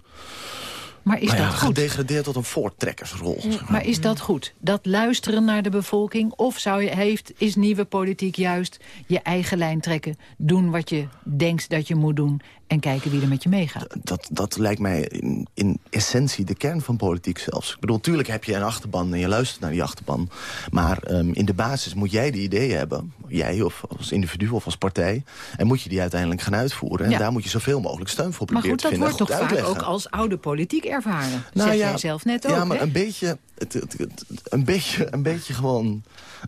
C: maar is
D: nou
C: dat goed?
D: Gedegradeerd tot een voortrekkersrol. Zeg
C: maar. maar. is dat goed? Dat luisteren naar de bevolking? Of zou je, heeft, is nieuwe politiek juist je eigen lijn trekken? Doen wat je denkt dat je moet doen en kijken wie er met je meegaat.
D: Dat, dat lijkt mij in, in essentie de kern van politiek zelfs. Ik bedoel, tuurlijk heb je een achterban en je luistert naar die achterban. Maar um, in de basis moet jij de ideeën hebben. Jij of als individu of als partij. En moet je die uiteindelijk gaan uitvoeren. En ja. daar moet je zoveel mogelijk steun voor proberen te vinden.
C: Maar goed, dat wordt toch vaak ook als oude politiek ervaren. Nou, zeg ja, jij zelf net ook,
D: Ja, maar een beetje, het, het, het, een beetje... Een beetje gewoon...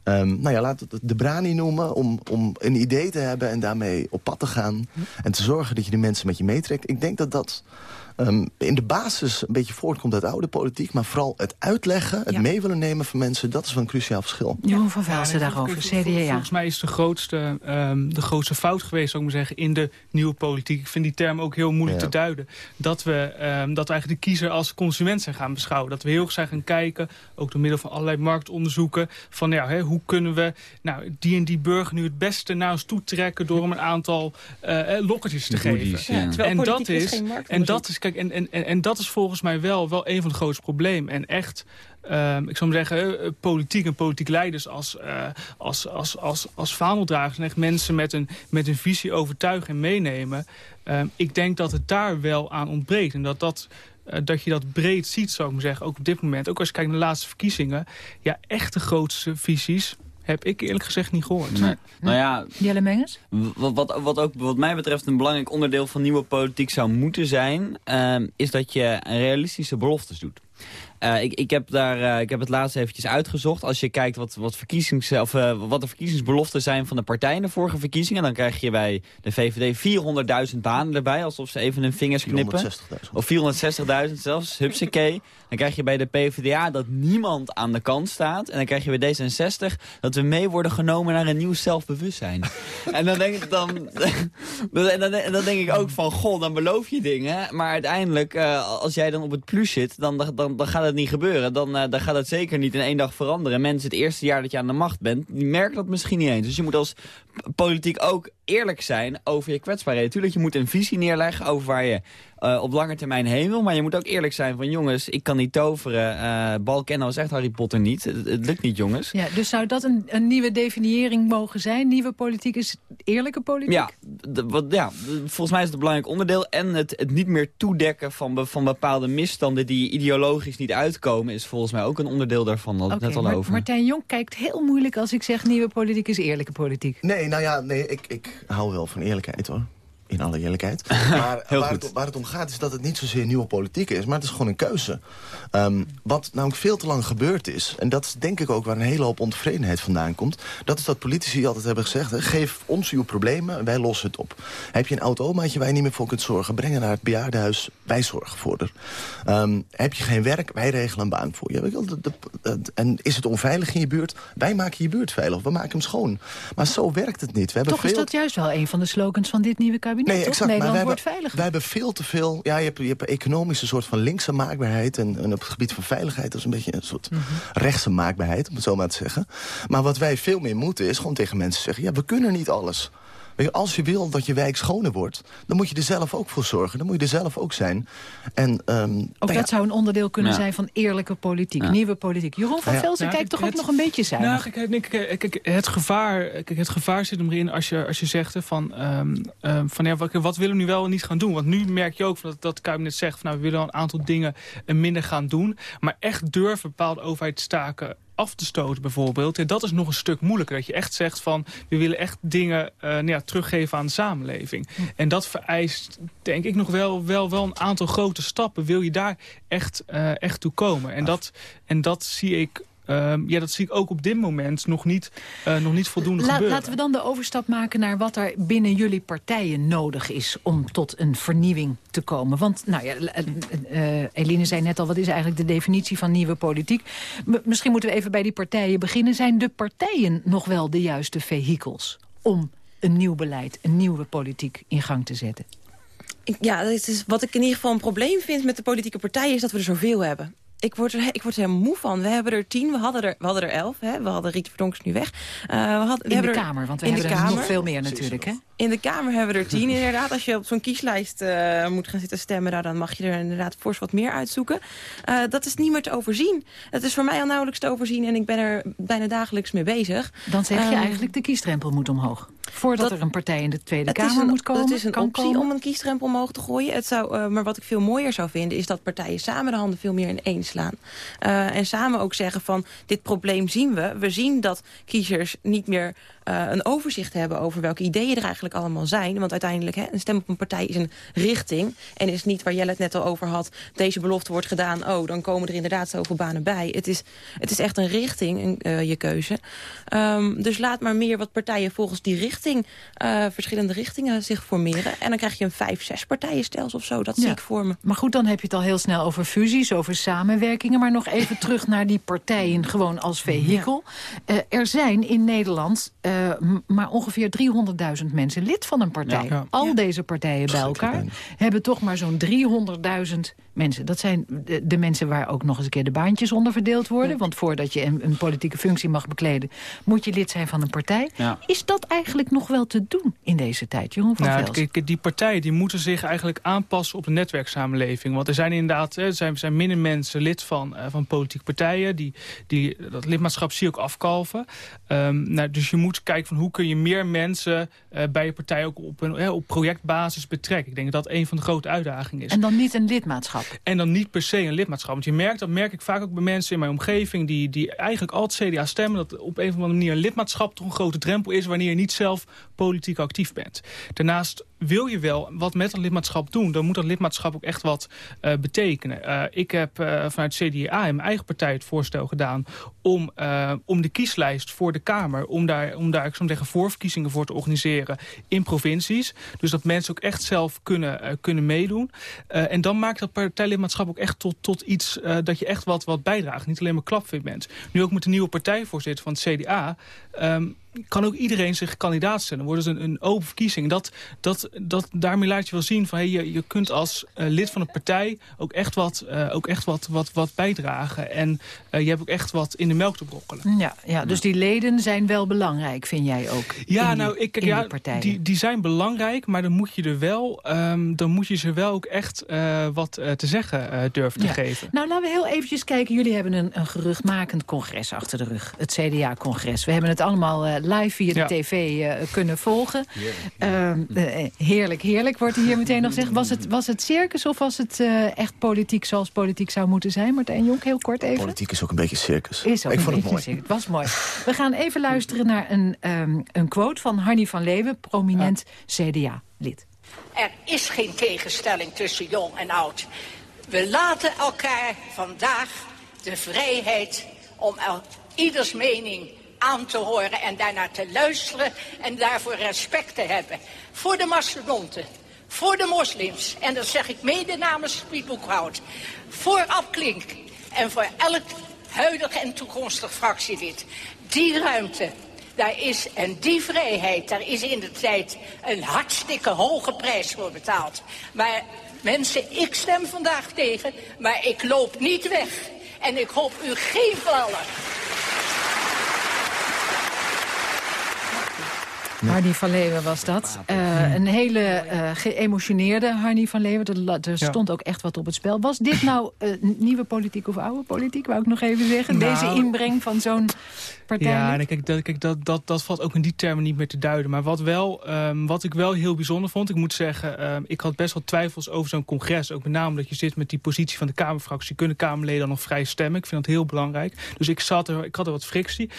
D: Um, nou ja, laat het de brani noemen. Om, om een idee te hebben en daarmee op pad te gaan. En te zorgen dat je de mensen met je meetrekt. Ik denk dat dat um, in de basis een beetje voortkomt uit oude politiek. Maar vooral het uitleggen, het ja. mee willen nemen van mensen... dat is wel een cruciaal verschil.
C: Jeroen van Velsen ja, daarover, CDA.
E: Volgens mij is de grootste, um, de grootste fout geweest, zou ik maar zeggen... in de nieuwe politiek. Ik vind die term ook heel moeilijk ja. te duiden. Dat we, um, dat we eigenlijk de kiezer als consument zijn gaan beschouwen. Dat we heel erg zijn gaan kijken, ook door middel van allerlei marktonderzoeken... van ja, hè, hoe kunnen we nou, die en die burger nu het beste naar ons toe trekken... door hem een aantal uh, lokkertjes te geven.
F: Ja, en dat is,
E: en dat is En, en, en dat is volgens mij wel, wel een van de grootste problemen. En echt, um, ik zou maar zeggen, uh, politiek en politiek leiders als, uh, als, als, als, als vaandeldragers... en echt mensen met een, met een visie overtuigen en meenemen. Um, ik denk dat het daar wel aan ontbreekt. En dat dat dat je dat breed ziet, zou ik maar zeggen. Ook op dit moment. Ook als je kijkt naar de laatste verkiezingen. Ja, echt de grootste visies heb ik eerlijk gezegd niet gehoord.
G: Nee. Nou ja,
C: Jelle Menges?
G: Wat, wat, wat ook wat mij betreft een belangrijk onderdeel van nieuwe politiek zou moeten zijn... Uh, is dat je realistische beloftes doet. Uh, ik, ik, heb daar, uh, ik heb het laatst eventjes uitgezocht. Als je kijkt wat, wat, verkiezings, of, uh, wat de verkiezingsbeloften zijn van de partijen de vorige verkiezingen... dan krijg je bij de VVD 400.000 banen erbij, alsof ze even hun vingers knippen.
D: 460.000.
G: Of 460.000 zelfs, hupsakee. Dan krijg je bij de PvdA dat niemand aan de kant staat. En dan krijg je bij D66 dat we mee worden genomen naar een nieuw zelfbewustzijn. en dan denk, ik, dan, en dan, dan denk ik ook van, goh, dan beloof je dingen. Maar uiteindelijk, als jij dan op het plus zit, dan, dan, dan gaat het niet gebeuren. Dan, uh, dan gaat het zeker niet in één dag veranderen. Mensen het eerste jaar dat je aan de macht bent, die merken dat misschien niet eens. Dus je moet als politiek ook eerlijk zijn over je kwetsbaarheden. Tuurlijk, je moet een visie neerleggen over waar je uh, op lange termijn heen wil. Maar je moet ook eerlijk zijn van jongens, ik kan niet toveren. Uh, Balkenno is echt Harry Potter niet. Het, het, lukt niet jongens.
C: Ja, dus zou dat een, een nieuwe definiëring mogen zijn? Nieuwe politiek is eerlijke politiek?
G: Ja, wat, ja, volgens mij is het een belangrijk onderdeel. En het, het niet meer toedekken van, van bepaalde misstanden die ideologisch niet uitkomen... is volgens mij ook een onderdeel daarvan. Dat net al
C: maar,
G: over.
C: Martijn Jong kijkt heel moeilijk als ik zeg nieuwe politiek is eerlijke politiek.
D: Nee, nou ja, nee, ik, ik hou wel van eerlijkheid hoor in alle eerlijkheid. Maar waar het, waar, het, om gaat is dat het niet zozeer nieuwe politiek is... maar het is gewoon een keuze. Um, wat namelijk veel te lang gebeurd is... en dat is denk ik ook waar een hele hoop ontevredenheid vandaan komt... dat is dat politici altijd hebben gezegd... geef ons uw problemen en wij lossen het op. Heb je een automaatje waar je niet meer voor kunt zorgen... brengen naar het bejaardenhuis, wij zorgen voor er. Um, heb je geen werk, wij regelen een baan voor je. En is het onveilig in je buurt? Wij maken je buurt veilig, we maken hem schoon. Maar zo werkt het niet. We hebben
C: Toch is dat juist wel een van de slogans van dit nieuwe kabinet nee, exact, Nederland
D: wij
C: wordt.
D: Wij hebben veel te veel... Ja, je hebt, je hebt een economische soort van linkse maakbaarheid... En, en, op het gebied van veiligheid is een beetje een soort mm rechtse maakbaarheid... om het zo maar te zeggen. Maar wat wij veel meer moeten is gewoon tegen mensen zeggen... ja, we kunnen niet alles als je wil dat je wijk schoner wordt, dan moet je er zelf ook voor zorgen. Dan moet je er zelf ook zijn. En, um,
C: ook dat zou een onderdeel kunnen zijn van eerlijke politiek, nieuwe politiek. Jeroen van Velsen kijkt toch ook nog een beetje zuinig?
E: Nou, kijk, kijk, het, gevaar, kijk, het gevaar zit erin als je, als je zegt van, um, um, van ja, wat, wat, willen we nu wel en niet gaan doen? Want nu merk je ook dat, dat het kabinet zegt... Van, nou, we willen een aantal dingen minder gaan doen. Maar echt durven bepaalde overheidstaken af te stoten bijvoorbeeld. En dat is nog een stuk moeilijker. Dat je echt zegt van we willen echt dingen uh, nou ja, teruggeven aan de samenleving. Hm. En dat vereist denk ik nog wel, wel, wel een aantal grote stappen. Wil je daar echt, uh, echt toe komen? En dat, en dat zie ik Um, ja, dat zie ik ook op dit moment nog niet, uh, nog niet voldoende La gebeuren.
C: Laten we dan de overstap maken naar wat er binnen jullie partijen nodig is... om tot een vernieuwing te komen. Want, nou ja, uh, Eline zei net al, wat is eigenlijk de definitie van nieuwe politiek? M misschien moeten we even bij die partijen beginnen. Zijn de partijen nog wel de juiste vehikels om een nieuw beleid, een nieuwe politiek in gang te zetten?
F: Ja, het is, wat ik in ieder geval een probleem vind met de politieke partijen... is dat we er zoveel hebben ik word, er, ik word er moe van. We hebben er tien, we hadden er, we hadden er elf. Hè? We hadden Riet Verdonks nu weg. Uh, we
C: we in de Kamer, want we hebben er nog veel meer natuurlijk. Hè?
F: In de Kamer hebben we er tien inderdaad. Als je op zo'n kieslijst uh, moet gaan zitten stemmen... Nou, dan mag je er inderdaad fors wat meer uitzoeken. Uh, dat is niet meer te overzien. Het is voor mij al nauwelijks te overzien... en ik ben er bijna dagelijks mee bezig.
C: Dan zeg je um, eigenlijk de kiesdrempel moet omhoog. Voordat er een partij in de Tweede Kamer moet komen?
F: Het is een optie
C: komen.
F: om een kiesdrempel omhoog te gooien. Het zou, uh, maar wat ik veel mooier zou vinden... is dat partijen samen de handen veel meer in één slaan. Uh, en samen ook zeggen van, dit probleem zien we. We zien dat kiezers niet meer uh, een overzicht hebben over welke ideeën er eigenlijk allemaal zijn. Want uiteindelijk, hè, een stem op een partij is een richting. En is niet waar Jelle het net al over had. Deze belofte wordt gedaan, oh, dan komen er inderdaad zoveel banen bij. Het is, het is echt een richting, uh, je keuze. Um, dus laat maar meer wat partijen volgens die richting, uh, verschillende richtingen zich formeren. En dan krijg je een vijf, zes partijenstelsel of zo. Dat ja. zie ik voor me.
C: Maar goed, dan heb je het al heel snel over fusies, over samenwerkingen. Maar nog even terug naar die partijen gewoon als vehikel. Ja. Er zijn in Nederland uh, maar ongeveer 300.000 mensen lid van een partij. Ja. Al deze partijen bij elkaar hebben toch maar zo'n 300.000 mensen. Dat zijn de, de, mensen waar ook nog eens een keer de baantjes onder verdeeld worden. Ja. Want voordat je een, een, politieke functie mag bekleden... moet je lid zijn van een partij. Ja. Is dat eigenlijk nog wel te doen in deze tijd, Jeroen van nou,
E: Vels? Die partijen die moeten zich eigenlijk aanpassen op de netwerksamenleving. Want er zijn inderdaad er zijn, zijn minder mensen lid van, uh, van politieke partijen. Die, die, dat lidmaatschap zie je ook afkalven. Um, nou, dus je moet kijken van hoe kun je meer mensen uh, bij je partij... ook op, een, uh, op projectbasis betrekken. Ik denk dat dat een van de grote uitdagingen is.
C: En dan niet een lidmaatschap?
E: En dan niet per se een lidmaatschap. Want je merkt, dat merk ik vaak ook bij mensen in mijn omgeving... die, die eigenlijk altijd CDA stemmen... dat op een of andere manier een lidmaatschap toch een grote drempel is... wanneer je niet zelf politiek actief bent. Daarnaast wil je wel wat met een lidmaatschap doen... dan moet dat lidmaatschap ook echt wat uh, betekenen. Uh, ik heb uh, vanuit CDA in mijn eigen partij het voorstel gedaan... om, om de kieslijst voor de Kamer... om daar, om daar ik zou zeggen, voorverkiezingen voor te organiseren in provincies. Dus dat mensen ook echt zelf kunnen, kunnen meedoen. en dan maakt dat partijlidmaatschap ook echt tot, tot iets... dat je echt wat, wat bijdraagt. Niet alleen maar klapvit bent. Nu ook met de nieuwe partijvoorzitter van het CDA... Um, kan ook iedereen zich kandidaat stellen. Dan wordt het een, een open verkiezing. Dat, dat, dat, daarmee laat je wel zien van hey, je, je kunt als uh, lid van een partij ook echt wat, uh, ook echt wat, wat, wat bijdragen. En uh, je hebt ook echt wat in de melk te brokkelen.
C: Ja, ja, dus die leden zijn wel belangrijk, vind jij ook?
E: Ja,
C: die,
E: nou, ik, ja,
C: die
E: die, die zijn belangrijk, maar dan moet je er wel, ehm, dan moet je ze wel ook echt eh, wat eh, te zeggen eh, durven te geven.
C: Nou, laten we heel eventjes kijken. Jullie hebben een, een geruchtmakend congres achter de rug. Het CDA-congres. We hebben het allemaal eh, live via de
E: Ja.
C: tv eh, kunnen volgen. Ehm, eh, heerlijk, heerlijk, wordt er hier meteen nog gezegd. Was het, was het circus of was het eh, echt politiek zoals politiek zou moeten zijn? Martijn Jonk, heel kort even.
D: Politiek is ook een beetje circus.
C: Is ook
D: ik
C: een
D: vond het mooi.
C: circus. Het was mooi. We gaan even luisteren naar een, ehm, een quote van Harny van Leeuwen, prominent CDA-lid.
H: Er is geen tegenstelling tussen jong en oud. We laten elkaar vandaag de vrijheid om el- ieders mening aan te horen en daarnaar te luisteren en daarvoor respect te hebben. Voor de mastodonten, voor de moslims, en dat zeg ik mede namens Piet Boekhout, voor Abklink en voor elk huidig en toekomstig fractielid. Die ruimte, daar is, en die vrijheid, daar is in de tijd een hartstikke hoge prijs voor betaald. Maar mensen, ik stem vandaag tegen, maar ik loop niet weg. En ik hoop u geen vallen.
C: Harny van Leeuwen was dat. Eh, een hele eh, geëmotioneerde Harny van Leeuwen. Er,
E: Ja.
C: stond ook echt wat op het spel. Was dit nou eh, nieuwe politiek of oude politiek? Wou ik nog even zeggen.
E: Nou,
C: Deze inbreng van zo'n partij.
E: Ja, en kijk, dat, kijk dat, dat, dat valt ook in die termen niet meer te duiden. Maar wat, wel, ehm, wat ik wel heel bijzonder vond, ik moet zeggen... ehm, ik had best wel twijfels over zo'n congres. Ook met name dat je zit met die positie van de Kamerfractie. Kunnen Kamerleden dan nog vrij stemmen? Ik vind dat heel belangrijk. Dus ik, zat er, ik had er wat frictie.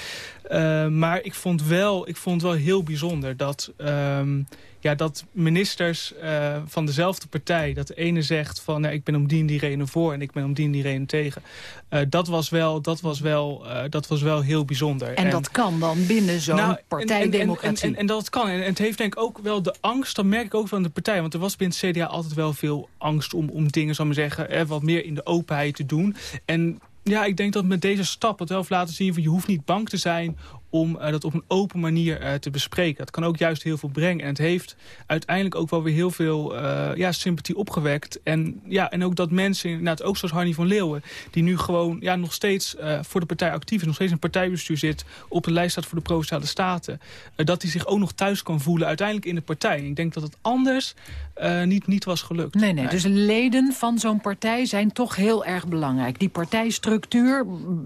E: Ehm, maar ik vond, wel, ik vond wel heel bijzonder dat... ehm, ja, dat ministers eh, van dezelfde partij... dat de ene zegt van nou, ik ben om die en die reden voor... en ik ben om die en die reden tegen. Eh, dat, was wel, dat, was wel, eh, dat was wel heel bijzonder.
C: En dat kan dan binnen zo'n
E: Nou, en-
C: partijdemocratie.
E: En, en, en, dat kan. En, het heeft denk ik ook wel de angst, dat merk ik ook van de partij. Want er was binnen het CDA altijd wel veel angst om, om dingen, zal ik maar zeggen, eh, wat meer in de openheid te doen. En ja, ik denk dat met deze stap het wel laten zien van je hoeft niet bang te zijn om eh, dat op een open manier eh, te bespreken. Dat kan ook juist heel veel brengen. En het heeft uiteindelijk ook wel weer heel veel eh, ja, sympathie opgewekt. En, ja, en ook dat mensen, inderdaad ook zoals Harny van Leeuwen... die nu gewoon ja, nog steeds eh, voor de partij actief is... nog steeds in het partijbestuur zit... op de lijst staat voor de Provinciale Staten... dat hij zich ook nog thuis kan voelen uiteindelijk in de partij. En ik denk dat het anders eh, niet, niet was gelukt.
C: Nee, nee, dus leden van zo'n partij zijn toch heel erg belangrijk. Die partijstructuur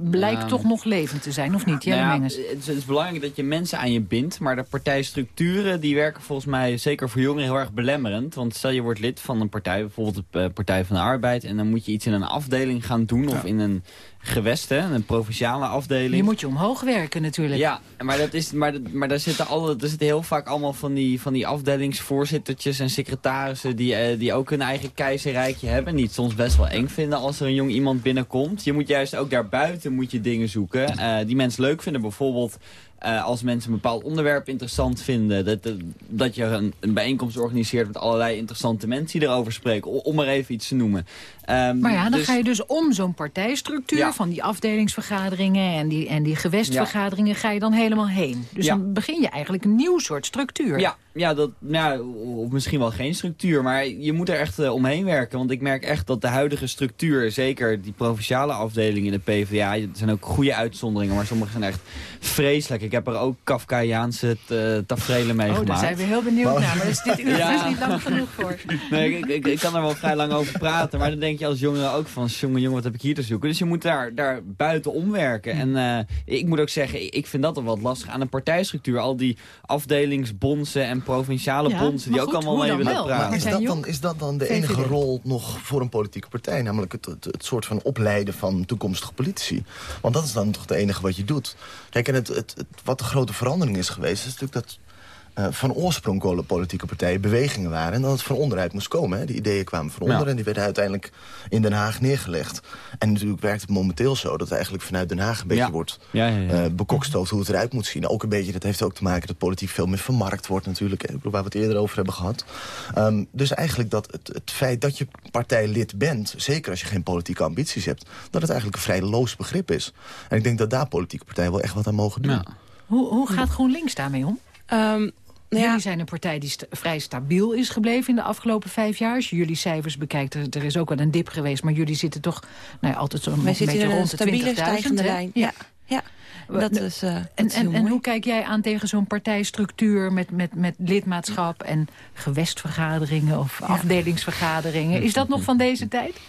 C: blijkt
G: Ja.
C: toch nog levend te zijn, of niet? Jelle
G: Nou ja,
C: Menges.
G: Het, is, belangrijk dat je mensen aan je bindt, maar de partijstructuren die werken volgens mij zeker voor jongeren heel erg belemmerend. Want stel je wordt lid van een partij, bijvoorbeeld de eh, Partij van de Arbeid, en dan moet je iets in een afdeling gaan doen of in een gewest, hè, een provinciale afdeling.
C: Je moet je omhoog werken natuurlijk.
G: Ja, maar, dat is, maar, dat- maar daar, zitten alle, er zitten heel vaak allemaal van die, van die afdelingsvoorzittertjes en secretarissen die, eh, die ook hun eigen keizerrijkje hebben. Die het soms best wel eng vinden als er een jong iemand binnenkomt. Je moet juist ook daarbuiten moet je dingen zoeken eh, die mensen leuk vinden. Bijvoorbeeld eh, als mensen een bepaald onderwerp interessant vinden. Dat, dat, dat je een, een bijeenkomst organiseert met allerlei interessante mensen die erover spreken. Om er even iets te noemen. Ehm,
C: Maar ja, dan
G: dus-
C: ga je dus om zo'n partijstructuur...
G: Ja.
C: van die afdelingsvergaderingen en die, en die gewestvergaderingen... ga je dan helemaal heen. Dus
G: Ja.
C: dan begin je eigenlijk een nieuw soort structuur.
G: Ja, ja, dat, ja, of misschien wel geen structuur, maar je moet er echt eh, omheen werken. Want ik merk echt dat de huidige structuur, zeker die provinciale afdelingen in de PvdA... er zijn ook goede uitzonderingen, maar sommige zijn echt vreselijk. Ik heb er ook Kafkaiaanse uh, tafereelen mee
C: Oh,
G: gemaakt.
C: daar zijn we heel benieuwd naar. Maar is dit uur
G: Ja.
C: dus niet lang genoeg voor.
G: Nee, ik, ik, ik kan er wel vrij lang over praten. Maar dan denk je als jongere ook van... jongen, jongen, wat heb ik hier te zoeken? Dus je moet daar, daar buiten omwerken. En eh, ik moet ook zeggen, ik, vind dat al wat lastig aan een partijstructuur. Al die afdelingsbondsen en provinciale
C: Ja,
G: die ook allemaal mee willen praten.
C: Maar
D: Is dat, dan, is dat dan de
C: VVD?
D: enige rol nog voor een politieke partij? Namelijk het, het, het soort van opleiden van toekomstige politici. Want dat is dan toch het enige wat je doet. Kijk, en het, het, het- wat de grote verandering is geweest... is natuurlijk dat eh, van oorsprong alle politieke partijen bewegingen waren... en dat het van onderuit moest komen. Hè. Die ideeën kwamen van onder
G: Ja.
D: en die werden uiteindelijk in Den Haag neergelegd. En natuurlijk werkt het momenteel zo... dat eigenlijk vanuit Den Haag een beetje
G: Ja.
D: wordt
G: Ja, ja, ja.
D: eh, bekokstoofd hoe het eruit moet zien. Ook een beetje, dat heeft ook te maken dat politiek veel meer vermarkt wordt natuurlijk. hè, Waar we het eerder over hebben gehad. Ehm, dus eigenlijk dat het, het feit dat je partijlid bent... zeker als je geen politieke ambities hebt... dat het eigenlijk een vrij loos begrip is. En ik denk dat daar politieke partijen wel echt wat aan mogen doen.
G: Ja.
C: Hoe, hoe gaat GroenLinks daarmee om?
F: Ehm, ja,
C: Jullie zijn een partij die vrij stabiel is gebleven in de afgelopen vijf jaar. Als je jullie cijfers bekijkt, er, er is ook wel een dip geweest. Maar jullie zitten toch nou ja, altijd zo'n
F: wij
C: beetje
F: in
C: rond de 20.000.
F: stabiele stijgende
C: hè?
F: lijn.
C: Ja.
F: Ja. Dat is, uh,
C: en, en, en, hoe kijk jij aan tegen zo'n partijstructuur met, met, met lidmaatschap en gewestvergaderingen of afdelingsvergaderingen? Is dat nog van deze tijd?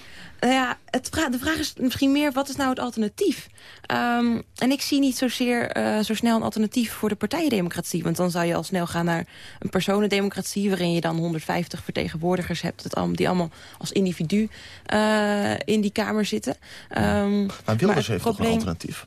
F: Nou ja, het de vraag is misschien meer, wat is nou het alternatief? Um, en ik zie niet zozeer uh, zo snel een alternatief voor de partijendemocratie. Want dan zou je al snel gaan naar een personendemocratie... waarin je dan 150 vertegenwoordigers hebt... die allemaal als individu uh, in die Kamer zitten.
D: Um, maar Wilders heeft toch een alternatief?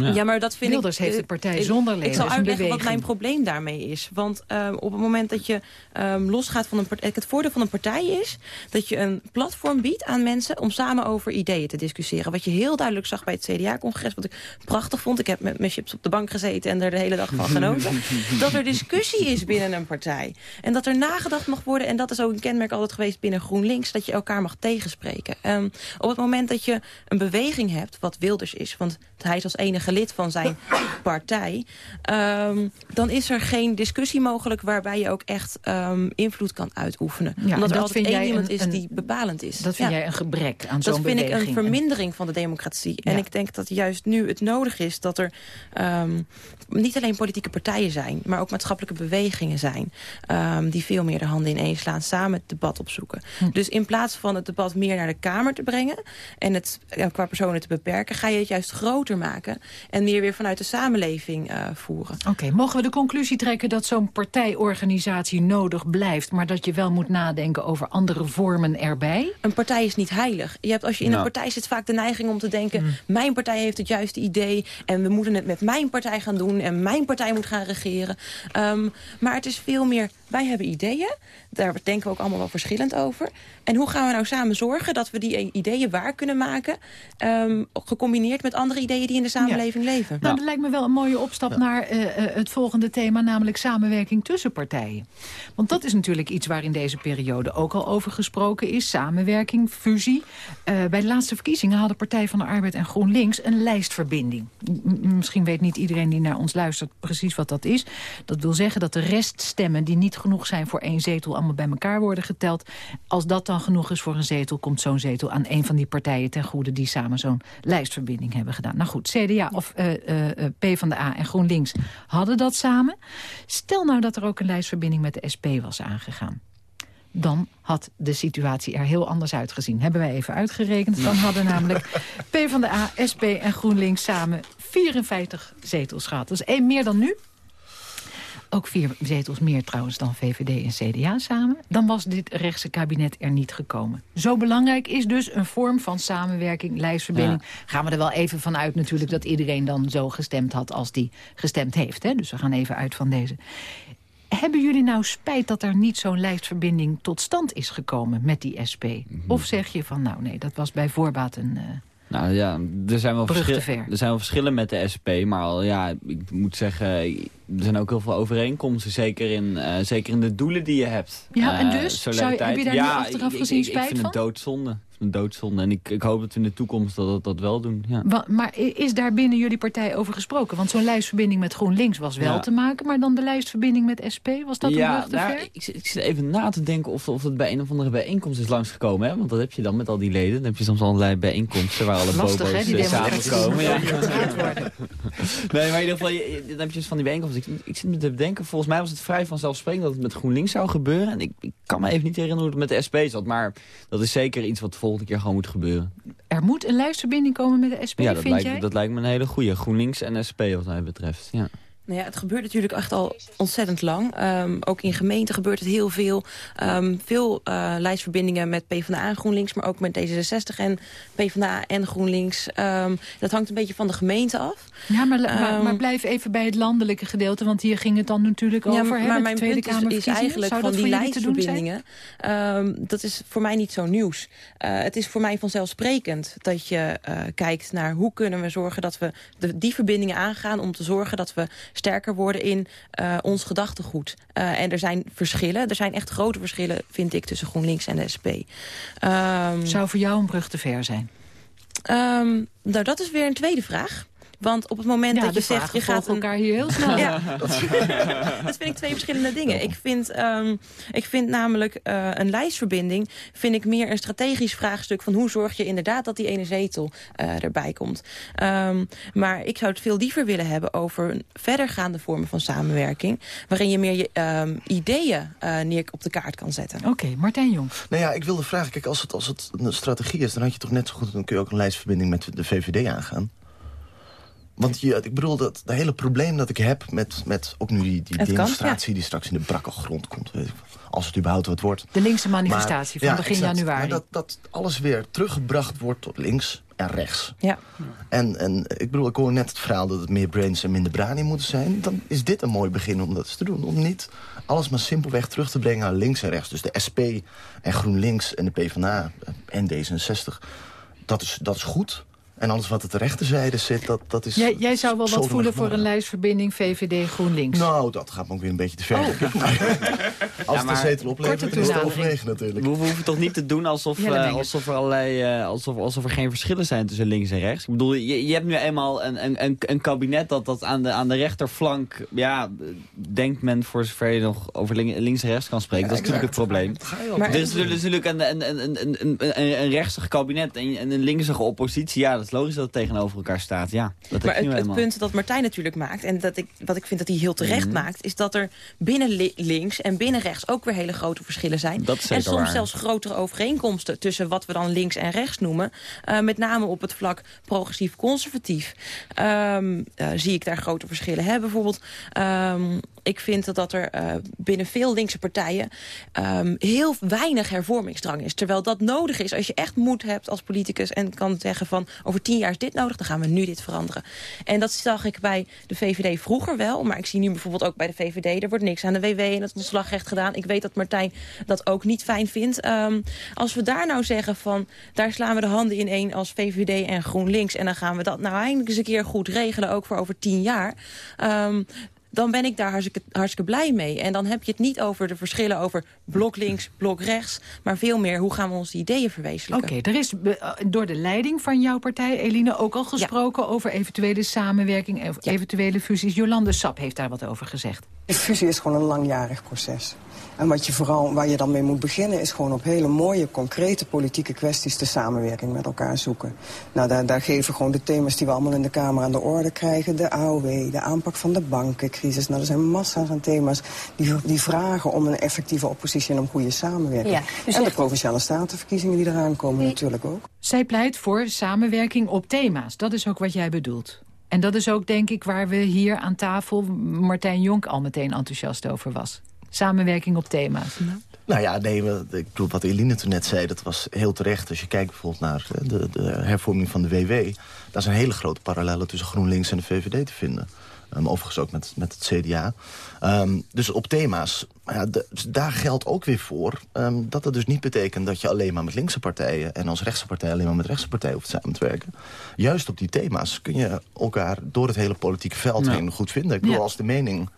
F: Ja. maar dat vind
C: Wilders
F: ik,
C: heeft een partij zonder leden.
F: Ik zal uitleggen wat mijn probleem daarmee is. Want um, op het moment dat je um, losgaat van een partij... Het voordeel van een partij is dat je een platform biedt aan mensen... om samen over ideeën te discussiëren. Wat je heel duidelijk zag bij het CDA-congres... wat ik prachtig vond. Ik heb met mijn chips op de bank gezeten en er de hele dag van genoten. dat er discussie is binnen een partij. En dat er nagedacht mag worden. En dat is ook een kenmerk altijd geweest binnen GroenLinks... dat je elkaar mag tegenspreken. Um, op het moment dat je een beweging hebt, wat Wilders is... want hij is als enige lid van zijn partij... Um, dan is er geen discussie mogelijk waarbij je ook echt um, invloed kan uitoefenen. Ja, Omdat er altijd één iemand is die bepalend is.
C: Dat vind jij een gebrek aan zo'n
F: beweging? Dat vind ik een vermindering van de democratie. En ik denk dat juist nu het nodig is dat er um, niet alleen politieke partijen zijn... maar ook maatschappelijke bewegingen zijn... die veel meer de handen ineen slaan, samen het debat opzoeken. Hm. Dus in plaats van het debat meer naar de Kamer te brengen... en het qua personen te beperken, ga je het juist groter maken en meer weer vanuit de samenleving uh, voeren.
C: Oké, mogen we de conclusie trekken dat zo'n partijorganisatie nodig blijft... maar dat je wel moet nadenken over andere vormen erbij?
F: Een partij is niet heilig. Je hebt, als je in een partij zit vaak de neiging om te denken... Mm. mijn partij heeft het juiste idee en we moeten het met mijn partij gaan doen... en mijn partij moet gaan regeren. Um, maar het is veel meer, wij hebben ideeën... Daar denken we ook allemaal wel verschillend over. En hoe gaan we nou samen zorgen dat we die ideeën waar kunnen maken... Um, gecombineerd met andere ideeën die in de samenleving leven?
C: Nou, dat lijkt me wel een mooie opstap naar uh, het volgende thema... namelijk samenwerking tussen partijen. Want dat is natuurlijk iets waar in deze periode ook al over gesproken is. Samenwerking, fusie. Uh, bij de laatste verkiezingen hadden Partij van de Arbeid en GroenLinks... een lijstverbinding. M misschien weet niet iedereen die naar ons luistert precies wat dat is. Dat wil zeggen dat de reststemmen die niet genoeg zijn voor één zetel allemaal bij elkaar worden geteld. Als dat dan genoeg is voor een zetel, komt zo'n zetel aan een van die partijen ten goede die samen zo'n lijstverbinding hebben gedaan. Nou goed, CDA of uh, uh, PvdA en GroenLinks hadden dat samen. Stel nou dat er ook een lijstverbinding met de SP was aangegaan dan had de situatie er heel anders uitgezien. Hebben wij even uitgerekend. Dan hadden namelijk PvdA, SP en GroenLinks samen 54 zetels gehad. Dat is één meer dan nu. Ook vier zetels meer trouwens dan VVD en CDA samen. Dan was dit rechtse kabinet er niet gekomen. Zo belangrijk is dus een vorm van samenwerking, lijstverbinding. Gaan we er wel even van uit natuurlijk dat iedereen dan zo gestemd had als die gestemd heeft. Hè? Dus we gaan even uit van deze. Hebben jullie nou spijt dat er niet zo'n lijstverbinding tot stand is gekomen met die SP? Mhm. Of zeg je van nou nee, dat was bij voorbaat een... Uh,
G: nou ja, er zijn, wel er zijn wel verschillen met de SP. Maar al, ja, ik moet zeggen, er zijn ook heel veel overeenkomsten. Zeker in, uh, zeker in de doelen die je hebt.
C: Ja, en uh, dus? Zou je, heb je daar ja, nu achteraf gezien spijt van?
G: Ik vind het doodzonde een doodzonde. En ik, ik hoop dat we in de toekomst dat dat, dat wel doen. Ja.
C: maar is daar binnen jullie partij over gesproken? Want zo'n lijstverbinding met GroenLinks was wel te maken... maar dan de lijstverbinding met SP, was dat ja, een te nou, ver?
G: Ik, ik, zit even na te denken of, of het bij een of andere bijeenkomst is langsgekomen. Hè? Want dat heb je dan met al die leden. Dan heb je soms allerlei bijeenkomsten waar alle
C: Lastig,
G: bobo's
C: uh,
G: samenkomen. Ja. nee, maar in ieder geval, je, dan heb je dus van die bijeenkomst. Ik, ik zit me te bedenken, volgens mij was het vrij vanzelfsprekend dat het met GroenLinks zou gebeuren. En ik, ik kan me even niet herinneren hoe het met de SP zat. Maar dat is zeker iets wat de volgende keer gewoon moet gebeuren.
C: Er moet een lijstverbinding komen met de SP,
G: ja, dat
C: vind
G: lijkt,
C: jij?
G: dat lijkt me een hele goede. GroenLinks en SP wat mij betreft, ja.
F: Nou ja, het gebeurt natuurlijk echt al ontzettend lang. Um, ook in gemeenten gebeurt het heel veel. Um, veel uh, lijstverbindingen met PvdA en GroenLinks... maar ook met D66 en PvdA en GroenLinks. Um, dat hangt een beetje van de gemeente af.
C: Ja, maar, maar, maar, blijf even bij het landelijke gedeelte... want hier ging het dan natuurlijk
F: ja,
C: over.
F: Maar mijn Tweede punt is, is eigenlijk van die lijstverbindingen... dat is voor mij niet zo nieuws. Uh, het is voor mij vanzelfsprekend dat je uh, kijkt naar... hoe kunnen we zorgen dat we de, die verbindingen aangaan... om te zorgen dat we sterker worden in uh, ons gedachtegoed. Uh, en er zijn verschillen. Er zijn echt grote verschillen, vind ik, tussen GroenLinks en de SP. Um,
C: ehm, Zou voor jou een brug te ver zijn?
F: Um, nou, dat is weer een tweede vraag. Want op het moment
C: Ja,
F: dat je zegt... je gaat een,
C: elkaar hier heel snel.
F: Ja. dat vind ik twee verschillende dingen. Ik vind, ehm, ik vind namelijk eh, een lijstverbinding vind ik meer een strategisch vraagstuk van hoe zorg je inderdaad dat die ene zetel eh, erbij komt. Ehm, maar ik zou het veel liever willen hebben over verdergaande vormen van samenwerking, waarin je meer je ehm, ideeën eh, neer op de kaart kan zetten.
C: Oké, Martijn Jong.
D: Nou ja, ik wilde vragen, kijk, als het, als het een strategie is... dan had je toch net zo goed, dan kun je ook een lijstverbinding met de VVD aangaan. Want je, ik bedoel, dat het hele probleem dat ik heb met, met ook nu die, die
F: kan,
D: demonstratie... die straks in de brakke grond komt, weet ik, als het überhaupt wat wordt.
C: De linkse manifestatie
D: Maar-
C: van
D: ja,
C: begin
D: exact.
C: januari.
D: Maar dat, dat alles weer teruggebracht wordt tot links en rechts.
F: Ja.
D: En, en ik bedoel, ik hoor net het verhaal dat het meer brains en minder brani moeten zijn. Dan is dit een mooi begin om dat eens te doen. Om niet alles maar simpelweg terug te brengen naar links en rechts. Dus de SP en GroenLinks en de PvdA en D66. Dat is, dat is goed. En alles wat de rechterzijde zit, dat, dat is...
C: Jij, jij zou wel wat voelen voor een lijstverbinding VVD GroenLinks.
D: Nou, dat gaat me ook weer een beetje te ver.
C: Oh.
D: Als het
G: maar-
D: een zetel oplevert, dan is het overwegen natuurlijk.
G: We hoeven toch niet te doen alsof, eh, alsof, er allerlei, eh, alsof, alsof er geen verschillen zijn tussen links en rechts. Ik bedoel, je, je hebt nu eenmaal een, een, een, een kabinet dat, dat aan, de, aan de rechterflank... Ja, denkt men voor zover je nog over lin- links en rechts kan spreken. dat is natuurlijk het probleem. Er is natuurlijk een, een, een, een, een, een, rechtsig kabinet en en een linksige oppositie. Ja, dat is logisch dat het tegenover elkaar staat. Ja, dat
F: Maar het, punt dat Martijn natuurlijk maakt... en dat ik, wat ik vind dat hij heel terecht
G: Mhm.
F: maakt... is dat er binnen li- links en binnen rechts ook weer hele grote verschillen zijn.
G: Dat
F: en soms
G: waar.
F: zelfs grotere overeenkomsten... tussen wat we dan links en rechts noemen. Eh, met name op het vlak progressief-conservatief. Ehm, eh, zie ik daar grote verschillen hebben. Bijvoorbeeld, ehm, ik vind dat, dat er eh, binnen veel linkse partijen... ehm, heel weinig hervormingsdrang is. Terwijl dat nodig is als je echt moed hebt als politicus... en kan zeggen van over tien jaar is dit nodig... dan gaan we nu dit veranderen. En dat zag ik bij de VVD vroeger wel. Maar ik zie nu bijvoorbeeld ook bij de VVD... er wordt niks aan de WW en het ontslagrecht gedaan. Ik weet dat Martijn dat ook niet fijn vindt. Ehm, als we daar nou zeggen van... daar slaan we de handen in één als VVD en GroenLinks... en dan gaan we dat nou eindelijk eens een keer goed regelen... ook voor over tien jaar... Ehm, dan ben ik daar hartstikke, hartstikke blij mee. En dan heb je het niet over de verschillen over blok links, blok rechts... maar veel meer hoe gaan we onze ideeën verwezenlijken.
C: Oké, er is eh, door de leiding van jouw partij, Eline, ook al gesproken over eventuele samenwerking,
F: Ja.
C: eventuele fusies. Jolande Sap heeft daar wat over gezegd.
I: De fusie is gewoon een langjarig proces. En wat je vooral, waar je dan mee moet beginnen... is gewoon op hele mooie, concrete politieke kwesties... de samenwerking met elkaar zoeken. Nou, daar, daar geven gewoon de thema's die we allemaal in de Kamer aan de orde krijgen... de AOW, de aanpak van de bankencrisis. Nou, er zijn massa's aan thema's die, die vragen om een effectieve oppositie... en om goede samenwerking.
J: Ja, dus
I: en de Provinciale Statenverkiezingen die eraan komen natuurlijk ook.
C: Zij pleit voor samenwerking op thema's. Dat is ook wat jij bedoelt. En dat is ook, denk ik, waar we hier aan tafel... Martijn Jonk al meteen enthousiast over was. Samenwerking op thema's.
D: Nou ja, nee, ik bedoel, wat Eline toen net zei, dat was heel terecht. Als je kijkt bijvoorbeeld naar de, de hervorming van de WW... daar zijn hele grote parallellen tussen GroenLinks en de VVD te vinden. Ehm, overigens ook met, met het CDA. Ehm, dus op thema's, ja, de- dus daar geldt ook weer voor... ehm, dat dat dus niet betekent dat je alleen maar met linkse partijen... en als rechtse partij alleen maar met rechtse partijen hoeft samen te werken. Juist op die thema's kun je elkaar door het hele politieke veld
G: Ja.
D: heen goed vinden. Ik bedoel,
C: Ja.
D: als de mening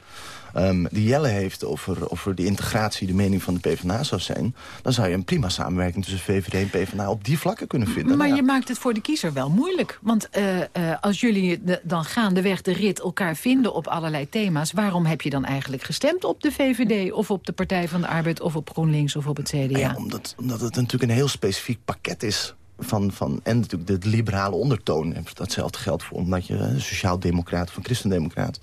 D: ehm, die Jelle heeft over, over die integratie... de mening van de PvdA zou zijn... dan zou je een prima samenwerking tussen VVD en PvdA... op die vlakken kunnen vinden.
C: Maar
D: Nou
C: je maakt het voor de kiezer wel moeilijk. Want eh, eh, als jullie de- dan gaandeweg de rit elkaar vinden op allerlei thema's... waarom heb je dan eigenlijk gestemd op de VVD... of op de Partij van de Arbeid of op GroenLinks of op het CDA?
D: Nou ja, omdat, omdat het natuurlijk een heel specifiek pakket is... Van, van, en natuurlijk de liberale ondertoon. En datzelfde geldt voor omdat je een sociaal-democraat of een christendemocraat...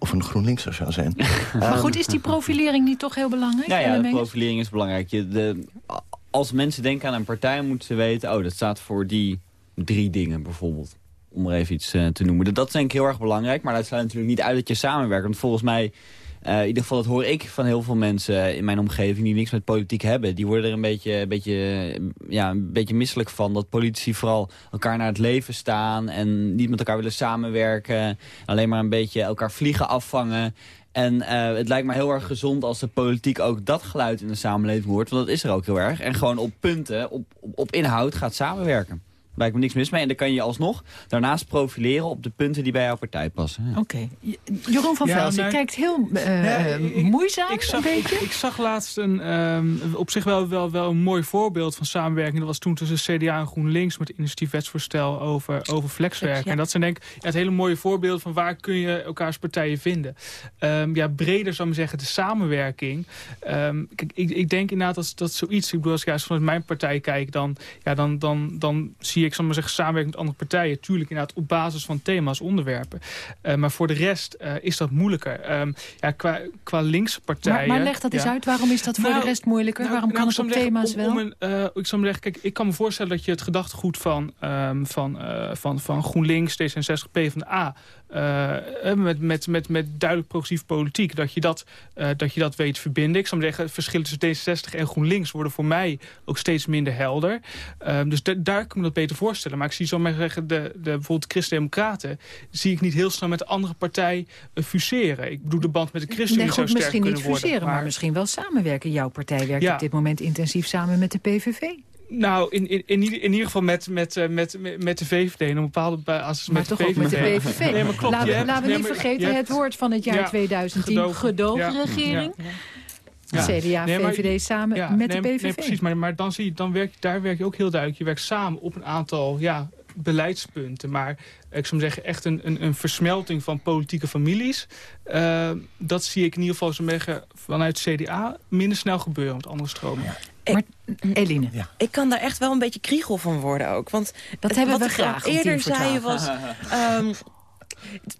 D: of een GroenLinkser zou zijn.
C: Maar goed, is die profilering niet toch heel belangrijk?
G: Ja, ja,
C: Jelle
G: de profilering is belangrijk. Je, de, als mensen denken aan een partij, moeten ze weten... oh, dat staat voor die drie dingen bijvoorbeeld. Om er even iets eh, te noemen. Dat is denk ik heel erg belangrijk. Maar dat sluit natuurlijk niet uit dat je samenwerkt. Want volgens mij, in ieder geval dat hoor ik van heel veel mensen in mijn omgeving... die niks met politiek hebben. Die worden er een beetje, een beetje, ja, een beetje misselijk van. Dat politici vooral elkaar naar het leven staan... en niet met elkaar willen samenwerken. Alleen maar een beetje elkaar vliegen afvangen... En eh, het lijkt me heel erg gezond als de politiek ook dat geluid in de samenleving hoort. Want dat is er ook heel erg. En gewoon op punten, op, op inhoud gaat samenwerken. Lijkt me niks mis mee. En dan kan je alsnog daarnaast profileren op de punten die bij jouw partij passen.
C: Oké. Okay. Jeroen van ja, Velsen, je kijkt heel uh, moeizaam
E: ik, zag,
C: een beetje.
E: Ik, ik, zag laatst een, um, op zich wel, wel, wel een mooi voorbeeld van samenwerking. Dat was toen tussen CDA en GroenLinks met het initiatiefwetsvoorstel over, over flexwerken. Ja. En dat zijn denk ik ja, het hele mooie voorbeeld van waar kun je elkaars partijen vinden. Um, ja, breder zou ik zeggen, de samenwerking. Um, kijk, ik, ik denk inderdaad dat, dat zoiets, ik bedoel als ik juist vanuit mijn partij kijk, dan, ja, dan, dan, dan zie ik, zal maar zeggen, samenwerking met andere partijen. Tuurlijk inderdaad op basis van thema's, onderwerpen. Uh, maar voor de rest uh, is dat moeilijker. Um, ja, qua, qua linkse partijen...
C: Maar, maar leg dat eens uit, waarom is dat voor
E: nou,
C: de rest moeilijker?
E: Nou,
C: waarom
E: nou,
C: kan het op thema's
E: om,
C: wel?
E: Om een, uh, ik zou zeggen, kijk, ik kan me voorstellen dat je het gedachtegoed van, um, van, van, van GroenLinks, D66, PvdA... Uh, met, met, met, met duidelijk progressief politiek, dat je dat, uh, dat je dat weet verbinden. Ik zou zeggen, het verschil tussen D66 en GroenLinks worden voor mij ook steeds minder helder. Uh, dus daar kan ik me dat beter voorstellen. Maar ik zie zo maar zeggen, de, de, bijvoorbeeld Christen-Democraten... zie ik niet heel snel met de andere partij fuseren. Ik bedoel, de band met de ChristenUnie
C: nee,
E: zou sterk
C: misschien
E: kunnen
C: niet
E: worden.
C: fuseren, maar... maar misschien wel samenwerken. Jouw partij werkt
E: Ja.
C: op dit moment intensief samen met de PVV.
E: Nou, in, in, in, ieder, in ieder geval met, met, eh, met, met, de VVD. En op een bepaalde basis
C: Maar
E: met
C: toch
E: de
C: ook met de
E: PVV. Nee, maar klopt.
C: Laten,
E: je hebt-
C: laten we niet vergeten het woord van het jaar
E: Ja,
C: 2010.
E: gedogen.
C: Gedoogregering.
E: Ja.
C: CDA,
E: Nee, maar-
C: VVD samen
E: Ja,
C: met
E: nee,
C: de PVV.
E: Nee, precies. Maar, maar dan zie je, dan werk, je- daar werk je ook heel duidelijk. Je werkt samen op een aantal ja, beleidspunten. Maar ik zou zeggen, echt een, een, een versmelting van politieke families. eh, dat zie ik in ieder geval zo zeggen, vanuit CDA minder snel gebeuren met andere stromen.
C: Maar, Eline,
F: Ik kan daar echt wel een beetje kriegel van worden ook. Want
C: dat
F: het-
C: hebben
F: wat
C: we graag
F: eerder zei was... ehm,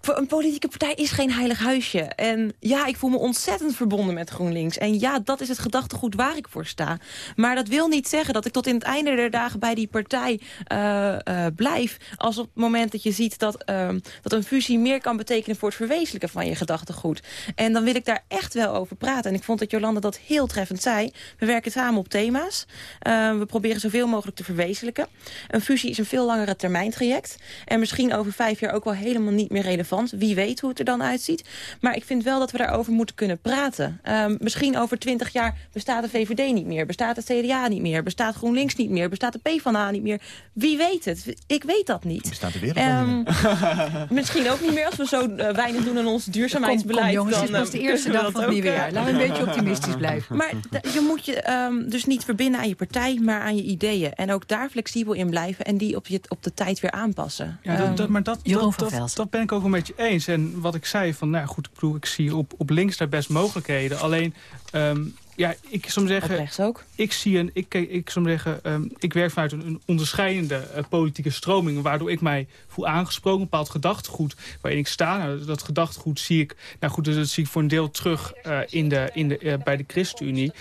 F: een politieke partij is geen heilig huisje. En ja, ik voel me ontzettend verbonden met GroenLinks. En ja, dat is het gedachtegoed waar ik voor sta. Maar dat wil niet zeggen dat ik tot in het einde der dagen bij die partij eh, eh, blijf. Als op het moment dat je ziet dat, ehm, dat een fusie meer kan betekenen voor het verwezenlijken van je gedachtegoed. En dan wil ik daar echt wel over praten. En ik vond dat Jolanda dat heel treffend zei. We werken samen op thema's. Eh, we proberen zoveel mogelijk te verwezenlijken. Een fusie is een veel langere termijn traject. En misschien over vijf jaar ook wel helemaal niet meer relevant. Wie weet hoe het er dan uitziet. Maar ik vind wel dat we daarover moeten kunnen praten. Ehm, misschien over twintig jaar bestaat de VVD niet meer. Bestaat het CDA niet meer. Bestaat GroenLinks niet meer. Bestaat de PvdA niet meer. Wie weet het? Ik weet dat niet.
D: Bestaat de wereld dan niet
F: Ehm, misschien ook niet meer als we zo eh, weinig doen aan ons
C: Kom,
F: duurzaamheidsbeleid.
C: kom jongens, het is
F: dan,
C: pas de
F: eh,
C: eerste dag van het nieuwe jaar.
F: eh,
C: Laten we een beetje optimistisch blijven.
F: maar je moet je ehm, dus niet verbinden aan je partij, maar aan je ideeën. En ook daar flexibel in blijven en die op, je, op de tijd weer aanpassen.
E: Ja, dat, dat, maar dat,
C: Jeroen
E: dat,
C: van
E: dat,
C: Velsen.
E: dat ben ik ook een beetje eens. En wat ik zei, van, nou goed, ik ik zie op, op links daar best mogelijkheden. Alleen, ehm, ja, ik zou zeggen,
F: ook.
E: ik zie een, ik, ik zou zeggen, ehm, ik werk vanuit een, een onderscheidende eh, politieke stroming, waardoor ik mij voel aangesproken, een bepaald gedachtegoed waarin ik sta. Nou, dat gedachtegoed zie ik, nou goed, dus dat zie ik voor een deel terug eh, in de, in de, eh, bij de ChristenUnie.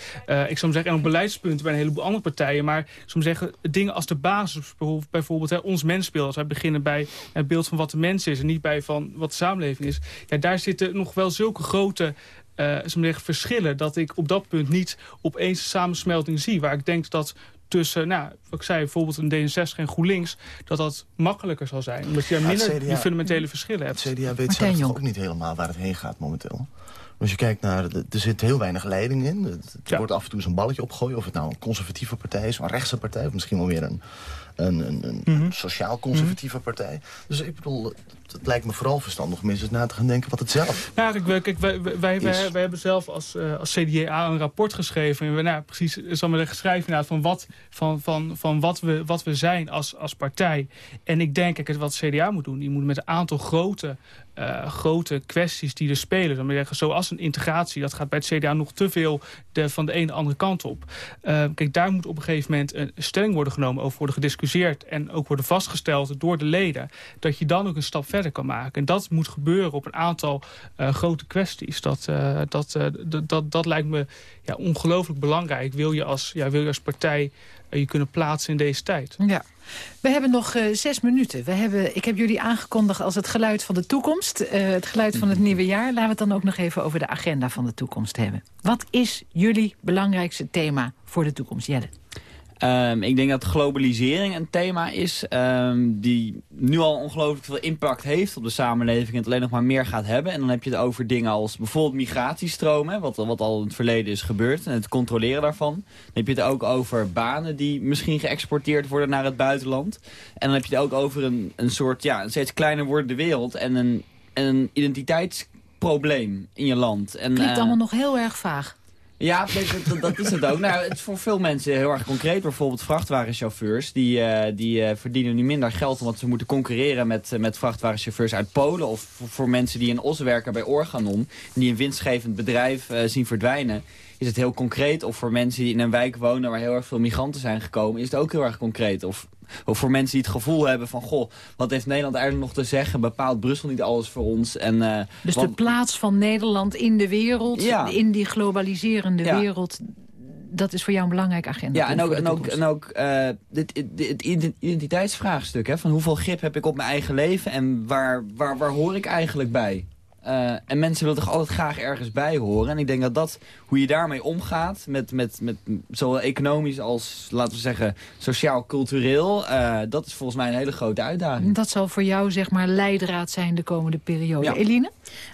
E: Ik zou zeggen, en op beleidspunten bij een heleboel andere partijen, maar ik zou zeggen, dingen als de basis, bijvoorbeeld, bijvoorbeeld hè, ons mensbeeld, als wij beginnen bij het beeld van wat de mens is en niet bij van wat de samenleving is, ja, daar zitten nog wel zulke grote eh, zeggen, verschillen... dat ik op dat punt niet opeens een samensmelting zie. Waar ik denk dat tussen, nou, wat ik zei, bijvoorbeeld een D66 en GroenLinks... dat dat makkelijker zal zijn. Omdat je daar
D: het
E: minder
D: CDA
E: die fundamentele verschillen
D: Het
E: hebt.
D: CDA weet
C: Martijn
D: zelf ook niet helemaal waar het heen gaat momenteel. Als je kijkt naar, de- er zit heel weinig leiding in. Er
E: Ja.
D: wordt af en toe zo'n balletje opgegooid. Of het nou een conservatieve partij is, een rechtse partij... of misschien wel weer een, een, een, een
E: Mhm.
D: sociaal-conservatieve partij. Dus ik bedoel, het, lijkt me vooral verstandig om eens na te gaan denken wat het zelf
E: Nou, kijk, wij, kijk, wij, wij, wij, hebben zelf als, eh, als CDA een rapport geschreven. En we, nou, precies, zal maar zeggen, schrijven inderdaad van wat, van, van, van wat, we, wat we zijn als, als partij. En ik denk, kijk, wat CDA moet doen, die moet met een aantal grote, eh, grote kwesties die er spelen. zal maar zeggen, zoals een integratie, dat gaat bij het CDA nog te veel de, van de ene de andere kant op. Eh, kijk, daar moet op een gegeven moment een stelling worden genomen, over worden gediscussieerd en ook worden vastgesteld door de leden. Dat je dan ook een stap verder kan maken. En dat moet gebeuren op een aantal eh, grote kwesties. Dat, eh, dat, eh, dat, dat lijkt me ja, ongelooflijk belangrijk. Wil je als, ja, wil je als partij je kunnen plaatsen in deze tijd?
C: Ja. We hebben nog zes minuten. We hebben, ik heb jullie aangekondigd als het geluid van de toekomst. het geluid van het nieuwe jaar. Laten we het dan ook nog even over de agenda van de toekomst hebben. Wat is jullie belangrijkste thema voor de toekomst, Jelle?
G: Um, ik denk dat globalisering een thema is um, die nu al ongelooflijk veel impact heeft op de samenleving en het alleen nog maar meer gaat hebben. En dan heb je het over dingen als bijvoorbeeld migratiestromen, wat, wat al in het verleden is gebeurd en het controleren daarvan. Dan heb je het ook over banen die misschien geëxporteerd worden naar het buitenland. En dan heb je het ook over een, een soort, ja, een steeds kleiner wordende wereld en een, een identiteitsprobleem in je land. En,
C: Klinkt uh, allemaal nog heel erg vaag.
G: Ja, dat, is het ook. Nou, het is voor veel mensen heel erg concreet. Bijvoorbeeld vrachtwagenchauffeurs. Die, uh, die uh, verdienen nu minder geld omdat ze moeten concurreren met, uh, met vrachtwagenchauffeurs uit Polen. Of voor, voor, mensen die in Os werken bij Organon. Die een winstgevend bedrijf zien verdwijnen. Is het heel concreet. Of voor mensen die in een wijk wonen waar heel erg veel migranten zijn gekomen. Is het ook heel erg concreet. Of of voor mensen die het gevoel hebben van... goh, wat heeft Nederland eigenlijk nog te zeggen? Bepaalt Brussel niet alles voor ons? En, uh,
C: dus de plaats van Nederland in de wereld, ja. in die globaliserende ja. wereld... dat is voor jou een belangrijk agenda.
G: Ja, en ook, en ook, en ook uh, dit, dit, dit, identiteitsvraagstuk. Hè, van hoeveel grip heb ik op mijn eigen leven... en waar, waar, waar hoor ik eigenlijk bij? Uh, en mensen willen toch altijd graag ergens bij horen. En ik denk dat dat, hoe je daarmee omgaat, met, met, met zowel economisch als, laten we zeggen, sociaal-cultureel, uh, dat is volgens mij een hele grote uitdaging.
C: Dat zal voor jou, zeg maar, leidraad zijn de komende periode.
F: Ja.
C: Eline?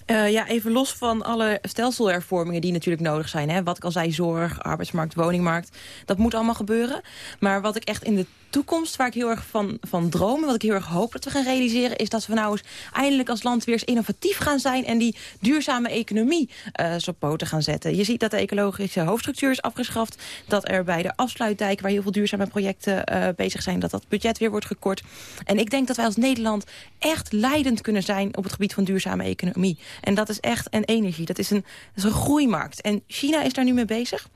F: Uh, ja, even los van alle stelselhervormingen die natuurlijk nodig zijn. Hè? Wat ik al zei, zorg, arbeidsmarkt, woningmarkt. Dat moet allemaal gebeuren. Maar wat ik echt in de toekomst, waar ik heel erg van, van droom... wat ik heel erg hoop dat we gaan realiseren... is dat we nou eens eindelijk als land weer eens innovatief gaan zijn... en die duurzame economie uh, zo poten gaan zetten. Je ziet dat de ecologische hoofdstructuur is afgeschaft. Dat er bij de afsluitdijk, waar heel veel duurzame projecten uh, bezig zijn... dat dat budget weer wordt gekort. En ik denk dat wij als Nederland echt leidend kunnen zijn... op het gebied van duurzame economie. En dat is echt een energie. Dat is een, dat is een groeimarkt. En China is daar nu mee bezig.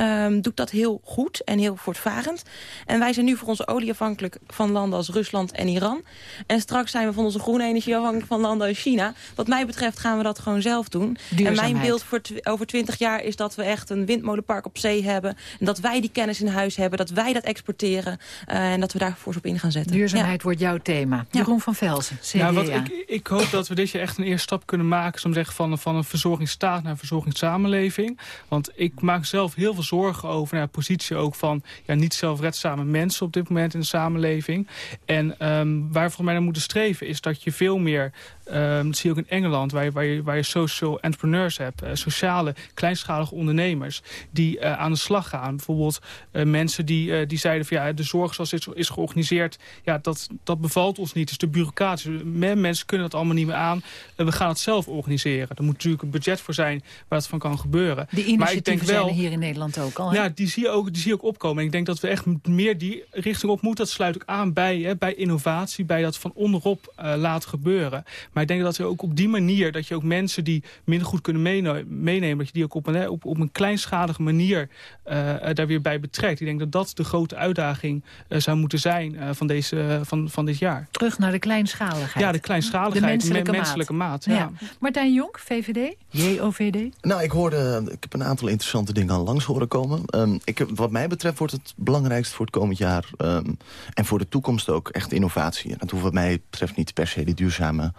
F: Um, doet dat heel goed en heel voortvarend. En wij zijn nu voor onze olie afhankelijk van landen als Rusland en Iran. En straks zijn we van onze groene energie afhankelijk van landen als China. Wat mij betreft gaan we dat gewoon zelf doen. En mijn beeld voor over twintig jaar is dat we echt een windmolenpark op zee hebben. En dat wij die kennis in huis hebben. Dat wij dat exporteren. Uh, en dat we daar fors op in gaan zetten.
C: Duurzaamheid ja. wordt jouw thema. Ja. Jeroen van Velzen, CDA.
E: Ja, wat ik, ik hoop dat we dit jaar echt een eerste stap kunnen maken. Om te zeggen van, van een verzorgingsstaat naar een verzorgingssamenleving. Want ik maak zelf heel veel zorgen over naar de positie ook van ja, niet zelfredzame mensen op dit moment in de samenleving. En um, waar we volgens mij naar moeten streven is dat je veel meer Um, dat zie je ook in Engeland, waar je, waar je, waar je social entrepreneurs hebt. Uh, sociale, kleinschalige ondernemers die uh, aan de slag gaan. Bijvoorbeeld uh, mensen die, die zeiden van ja, de zorg zoals het is georganiseerd, ja, dat, dat bevalt ons niet. Het is te bureaucratisch. Mensen kunnen dat allemaal niet meer aan. we gaan het zelf organiseren. Er moet natuurlijk een budget voor zijn waar het van kan gebeuren.
C: Die initiatieven wel, zijn hier in Nederland ook al. Hè?
E: Ja, die zie, je ook, die zie je ook opkomen. En ik denk dat we echt meer die richting op moeten. Dat sluit ook aan bij, hè, bij innovatie, bij dat van onderop laten gebeuren. Maar ik denk dat we ook op die manier... dat je ook mensen die minder goed kunnen meenemen... dat je die ook op een, op, op een kleinschalige manier uh, daar weer bij betrekt. Ik denk dat dat de grote uitdaging uh, zou moeten zijn uh, van, deze, van, van dit jaar.
C: Terug naar de kleinschaligheid.
E: Ja, de kleinschaligheid, de menselijke, me menselijke maat. maat ja.
C: ja. Martijn Jonk, VVD, JOVD?
D: Nou, ik hoorde, ik heb een aantal interessante dingen al langs horen komen. Um, ik, wat mij betreft wordt het belangrijkst voor het komend jaar... Um, en voor de toekomst ook echt innovatie. En dat hoeft wat mij betreft niet per se die duurzame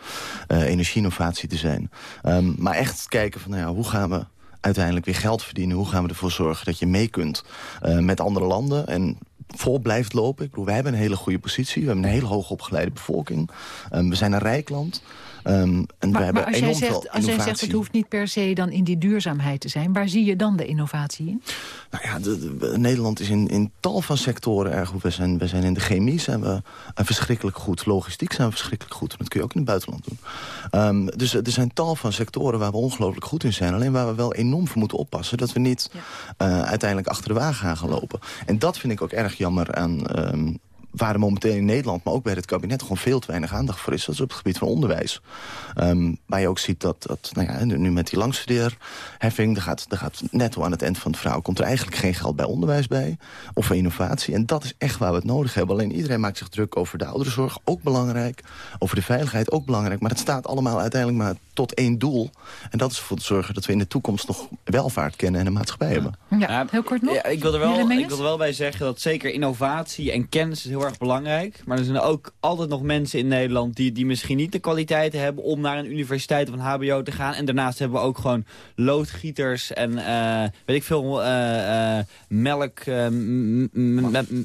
D: energieinnovatie te zijn. Um, maar echt kijken van, nou ja, hoe gaan we uiteindelijk weer geld verdienen? Hoe gaan we ervoor zorgen dat je mee kunt uh, met andere landen? En vol blijft lopen. Ik bedoel, wij hebben een hele goede positie. We hebben een hele hoog opgeleide bevolking. Um, we zijn een rijk land. Um, en
C: maar,
D: we hebben
C: als, jij zegt, als jij zegt het hoeft niet per se dan in die duurzaamheid te zijn... waar zie je dan de innovatie in?
D: Nou ja, de, de, Nederland is in, in tal van sectoren erg goed. We zijn, we zijn in de chemie zijn we uh, verschrikkelijk goed. Logistiek zijn we verschrikkelijk goed. En dat kun je ook in het buitenland doen. Um, dus er zijn tal van sectoren waar we ongelooflijk goed in zijn. Alleen waar we wel enorm voor moeten oppassen... dat we niet ja. uh, uiteindelijk achter de wagen gaan lopen. En dat vind ik ook erg jammer aan... Um, waar er momenteel in Nederland, maar ook bij het kabinet... gewoon veel te weinig aandacht voor is. Dat is op het gebied van onderwijs. Um, waar je ook ziet dat, dat nou ja, nu met die langstudeerheffing... Er gaat, er gaat netto aan het eind van het verhaal... komt er eigenlijk geen geld bij onderwijs bij. Of innovatie. En dat is echt waar we het nodig hebben. Alleen iedereen maakt zich druk over de ouderenzorg. Ook belangrijk. Over de veiligheid ook belangrijk. Maar het staat allemaal uiteindelijk maar tot één doel. En dat is ervoor te zorgen dat we in de toekomst nog welvaart kennen en een maatschappij hebben.
C: Ja, heel kort nog.
G: Ja, ik, wil er wel, ik wil er wel bij zeggen dat zeker innovatie en kennis is heel erg belangrijk. Maar er zijn ook altijd nog mensen in Nederland die, die misschien niet de kwaliteiten hebben om naar een universiteit of een hbo te gaan. En daarnaast hebben we ook gewoon loodgieters en uh, weet ik veel, uh, uh, melk,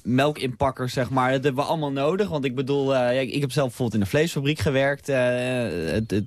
G: melkinpakkers zeg maar. Dat hebben we allemaal nodig. Want ik bedoel, ja, ik heb zelf bijvoorbeeld in een vleesfabriek gewerkt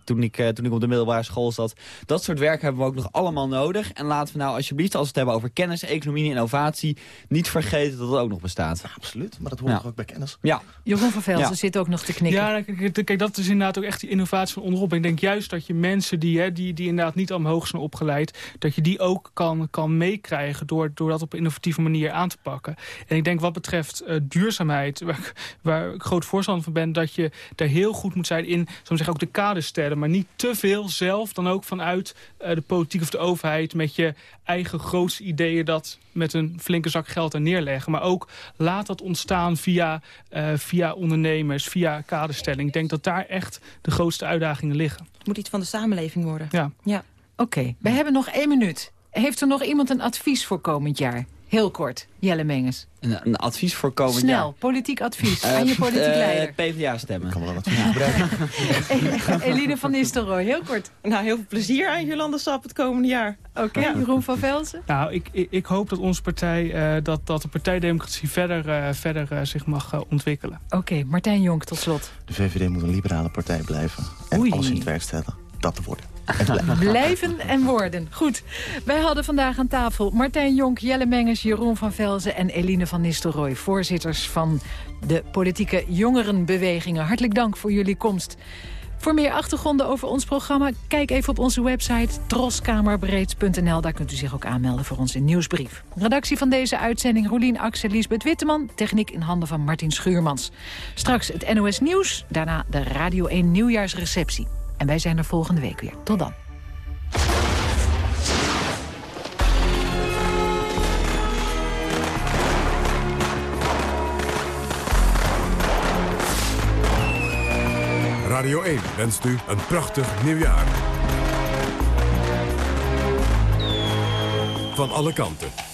G: toen, ik, toen ik op de middelbare school zat. Dat soort werk hebben we ook nog allemaal nodig. En laten we nou alsjeblieft, als we het hebben over kennis, economie en innovatie, niet vergeten dat het ook nog bestaat.
D: absoluut, maar dat hoort ja. ook bij kennis.
G: Ja.
C: Jeroen van Velsen zit ook nog te knikken.
E: Ja, kijk, kijk, dat is inderdaad ook echt die innovatie van onderop. Ik denk juist dat je mensen die, hè, die, die inderdaad niet allemaal hoog zijn opgeleid, dat je die ook kan, kan meekrijgen door, door dat op een innovatieve manier aan te pakken. En ik denk wat betreft uh, duurzaamheid, waar, waar ik groot voorstander van ben, dat je daar heel goed moet zijn in, zo zeggen, ook de kaders stellen. Maar niet te veel zelf, dan ook vanuit uh, de politiek of de overheid met je eigen grootste ideeën dat met een flinke zak geld er neerleggen. Maar ook laat dat ontstaan via, uh, via ondernemers, via kaderstelling. Ik denk dat daar echt de grootste uitdagingen liggen.
F: Het moet iets van de samenleving worden.
E: Ja.
F: ja.
C: Oké, okay, we hebben nog één minuut. Heeft er nog iemand een advies voor komend jaar? Heel kort, Jelle Menges.
G: Een, een advies voor komend
C: Snel,
G: jaar?
C: politiek advies uh, aan je politiek uh, leider.
G: PvdA stemmen.
D: Ik kan wel wat gebruiken.
C: Eline van Nistelrooy, heel kort.
F: Nou, heel veel plezier aan Jolanda Sap het komende jaar.
C: Oké, okay, ja. Jeroen van Velzen?
E: Nou, ik, ik, ik, hoop dat onze partij, uh, dat, dat de partijdemocratie verder, verder zich mag ontwikkelen.
C: Oké, okay, Martijn Jonk tot slot.
D: De VVD moet een liberale partij blijven. En Oei. alles in het werk stellen. Dat te worden.
C: Blijven en worden. Goed. Wij hadden vandaag aan tafel Martijn Jonk, Jelle Menges, Jeroen van Velzen en Eline van Nistelrooy. Voorzitters van de politieke jongerenbewegingen. Hartelijk dank voor jullie komst. Voor meer achtergronden over ons programma, kijk even op onze website troskamerbreed.nl. Daar kunt u zich ook aanmelden voor onze nieuwsbrief. Redactie van deze uitzending Rolien Axel, Lisbeth Witteman. Techniek in handen van Martin Schuurmans. Straks het NOS Nieuws, daarna de Radio 1 Nieuwjaarsreceptie. En wij zijn er volgende week weer. Tot dan.
B: Radio 1 wenst u een prachtig nieuwjaar. Van alle kanten.